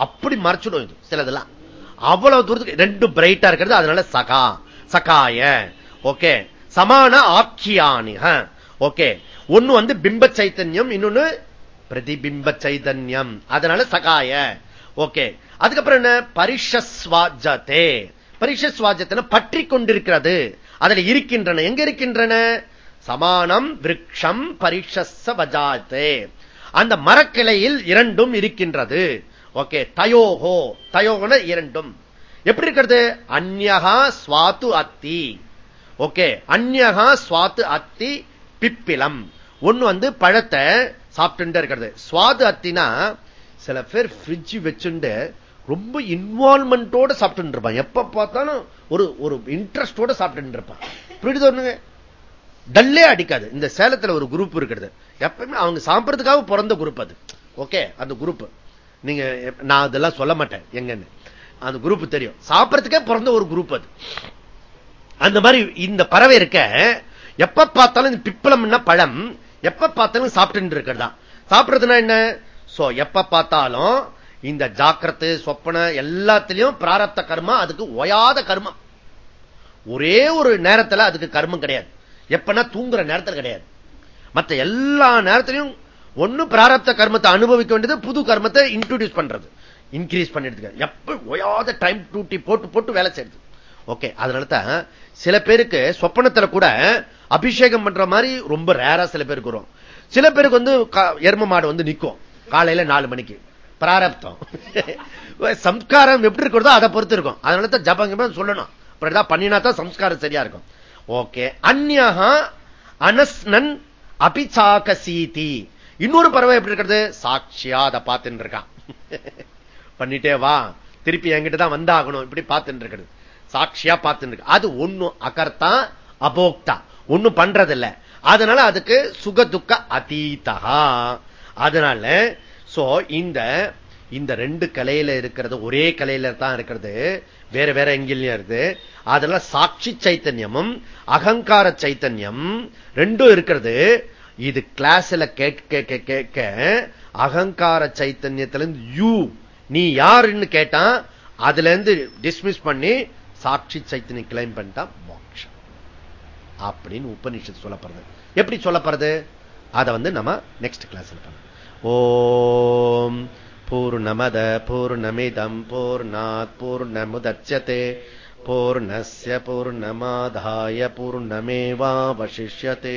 அப்படி மறைச்சிடும் இது சிலதெல்லாம். அவ்வளவு தூரத்துக்கு ரெண்டு பிரைட்டா இருக்கிறது அதனால சகா சகாய. ஓகே சமான ஆக்கியானி ஓகே ஒன்னு வந்து பிம்ப சைத்தன்யம் இன்னொன்னு பிரதிபிம்ப சைதன்யம். அதனால சகாய. ஓகே அதுக்கப்புறம் என்ன? பரிஷஸ்வாஜத்தே பரிஷஸ்வாஜத்தை பற்றி கொண்டிருக்கிறது. அதுல இருக்கின்றன. எங்க இருக்கின்றன? சமானம் விரக்ஷம் பரிஷஸ்வஜாத்தே அந்த மரக்கிளையில் இரண்டும் இருக்கின்றது. ஓகே தயோகோ. தயோகன இரண்டும். எப்படி இருக்கிறது? அந்யகா சுவாத்து அத்தி. ஓகே அந்யகா சுவாத்து அத்தி பிப்பிலம். ஒண்ணு வந்து பழத்தை சாப்பிட்டு இருக்கிறது. சுவாது அத்தினா சில பேர் பிரிட்ஜ் வச்சுட்டு ரொம்ப இன்வால்மெண்டோட சாப்பிட்டு இருப்பான். எப்ப பார்த்தாலும் ஒரு ஒரு இன்ட்ரெஸ்டோட சாப்பிட்டு இருப்பான். புரியுது டல்லே அடிக்காது. இந்த சேலத்துல ஒரு குரூப் இருக்கிறது எப்பவுமே அவங்க சாப்பிடுறதுக்காக பிறந்த குரூப் அது. ஓகே அந்த குரூப் நீங்க நான் அதெல்லாம் சொல்ல மாட்டேன். எங்கன்னு? அந்த குரூப் தெரியும். சாப்பிடறதுக்கே பிறந்த ஒரு குரூப் அது. அந்த மாதிரி இந்த பறவை இருக்க எப்ப பார்த்தாலும் இந்த பிப்பளம்னா பழம் எப்ப பார்த்தாலும் சாப்பிட்டு இருக்கிறதா. சாப்பிடுறதுனா என்ன? சோ எப்ப பார்த்தாலும் இந்த ஜாக்கிரத்து சொப்பன எல்லாத்திலையும் பிராரப்த கர்மா அதுக்கு ஓயாத கர்மம். ஒரே ஒரு நேரத்தில் அதுக்கு கர்மம் கிடையாது. எப்பனா தூங்குற நேரத்தில் கிடையாது. மற்ற எல்லா நேரத்திலையும் ஒன்னு பிராரப்த கர்மத்தை அனுபவிக்க வேண்டியது புது கர்மத்தை இன்ட்ரோடியூஸ் பண்றது. இன்க்ரீஸ் பண்ணிடுது எப்ப ஓயாத டைம் டூட்டி போட்டு போட்டு வேலை செய்யுது ஓகே அதனால தான் சில பேருக்கு சொப்பனத்துல கூட அபிஷேகம் பண்ற மாதிரி ரொம்ப ரேரா சில பேருக்கு வரும். சில பேருக்கு வந்து எரும மாடு வந்து நிற்கும் காலையில நாலு மணிக்கு. பிராரப்தம். (laughs) சம்ஸ்காரம் எப்படி இருக்கிறதோ அதை பொறுத்து இருக்கும். அதனால தான் ஜபங்க சொல்லணும். அப்படிதான் பண்ணினா தான் சம்ஸ்காரம் சரியா இருக்கும். ஓகே அந்நகா அனஸ்னன் அபிச்சாக சீதி இன்னொரு பறவை எப்படி இருக்கிறது? சாட்சியா அதை பார்த்துட்டு இருக்கான். பண்ணிட்டே வா. திருப்பி என்கிட்ட தான் வந்தாகணும். இப்படி பார்த்துட்டு இருக்கிறது. சாட்சியா பார்த்துட்டு இருக்கு. அது ஒண்ணும் அகர்த்தா அபோக்தா. ஒன்னும் பண்றதில்ல. அதனால அதுக்கு சுக துக்க அதீதா அதனால சோ இந்த இந்த ரெண்டு கலையில இருக்கிறது ஒரே கலையில தான் இருக்கிறது. வேற வேற எங்கிலையும் இருக்குது. அதனால சாட்சி சைத்தன்யமும் அகங்கார சைத்தன்யம் ரெண்டும் இருக்கிறது. இது கிளாஸ்ல கேட்க கேட்க அகங்கார சைத்தன்யத்திலிருந்து யூ நீ யாருன்னு கேட்டா அதுல இருந்து டிஸ்மிஸ் பண்ணி சாட்சி சைத்தன்யம் கிளைம் பண்ணிட்டான் மோட்சம். அப்படின்னு உபநிஷத்து சொல்லப்படுறது எப்படி சொல்லப்படுறது அதை வந்து நம்ம நெக்ஸ்ட் கிளாஸ்ல பண்ண ஓம் பூர்ணமத பூர்ணமிதம் பூர்ணாத் பூர்ணமுதட்சதே பூர்ணஸ்ய பூர்ணமாதாய பூர்ணமேவாவசிஷ்யते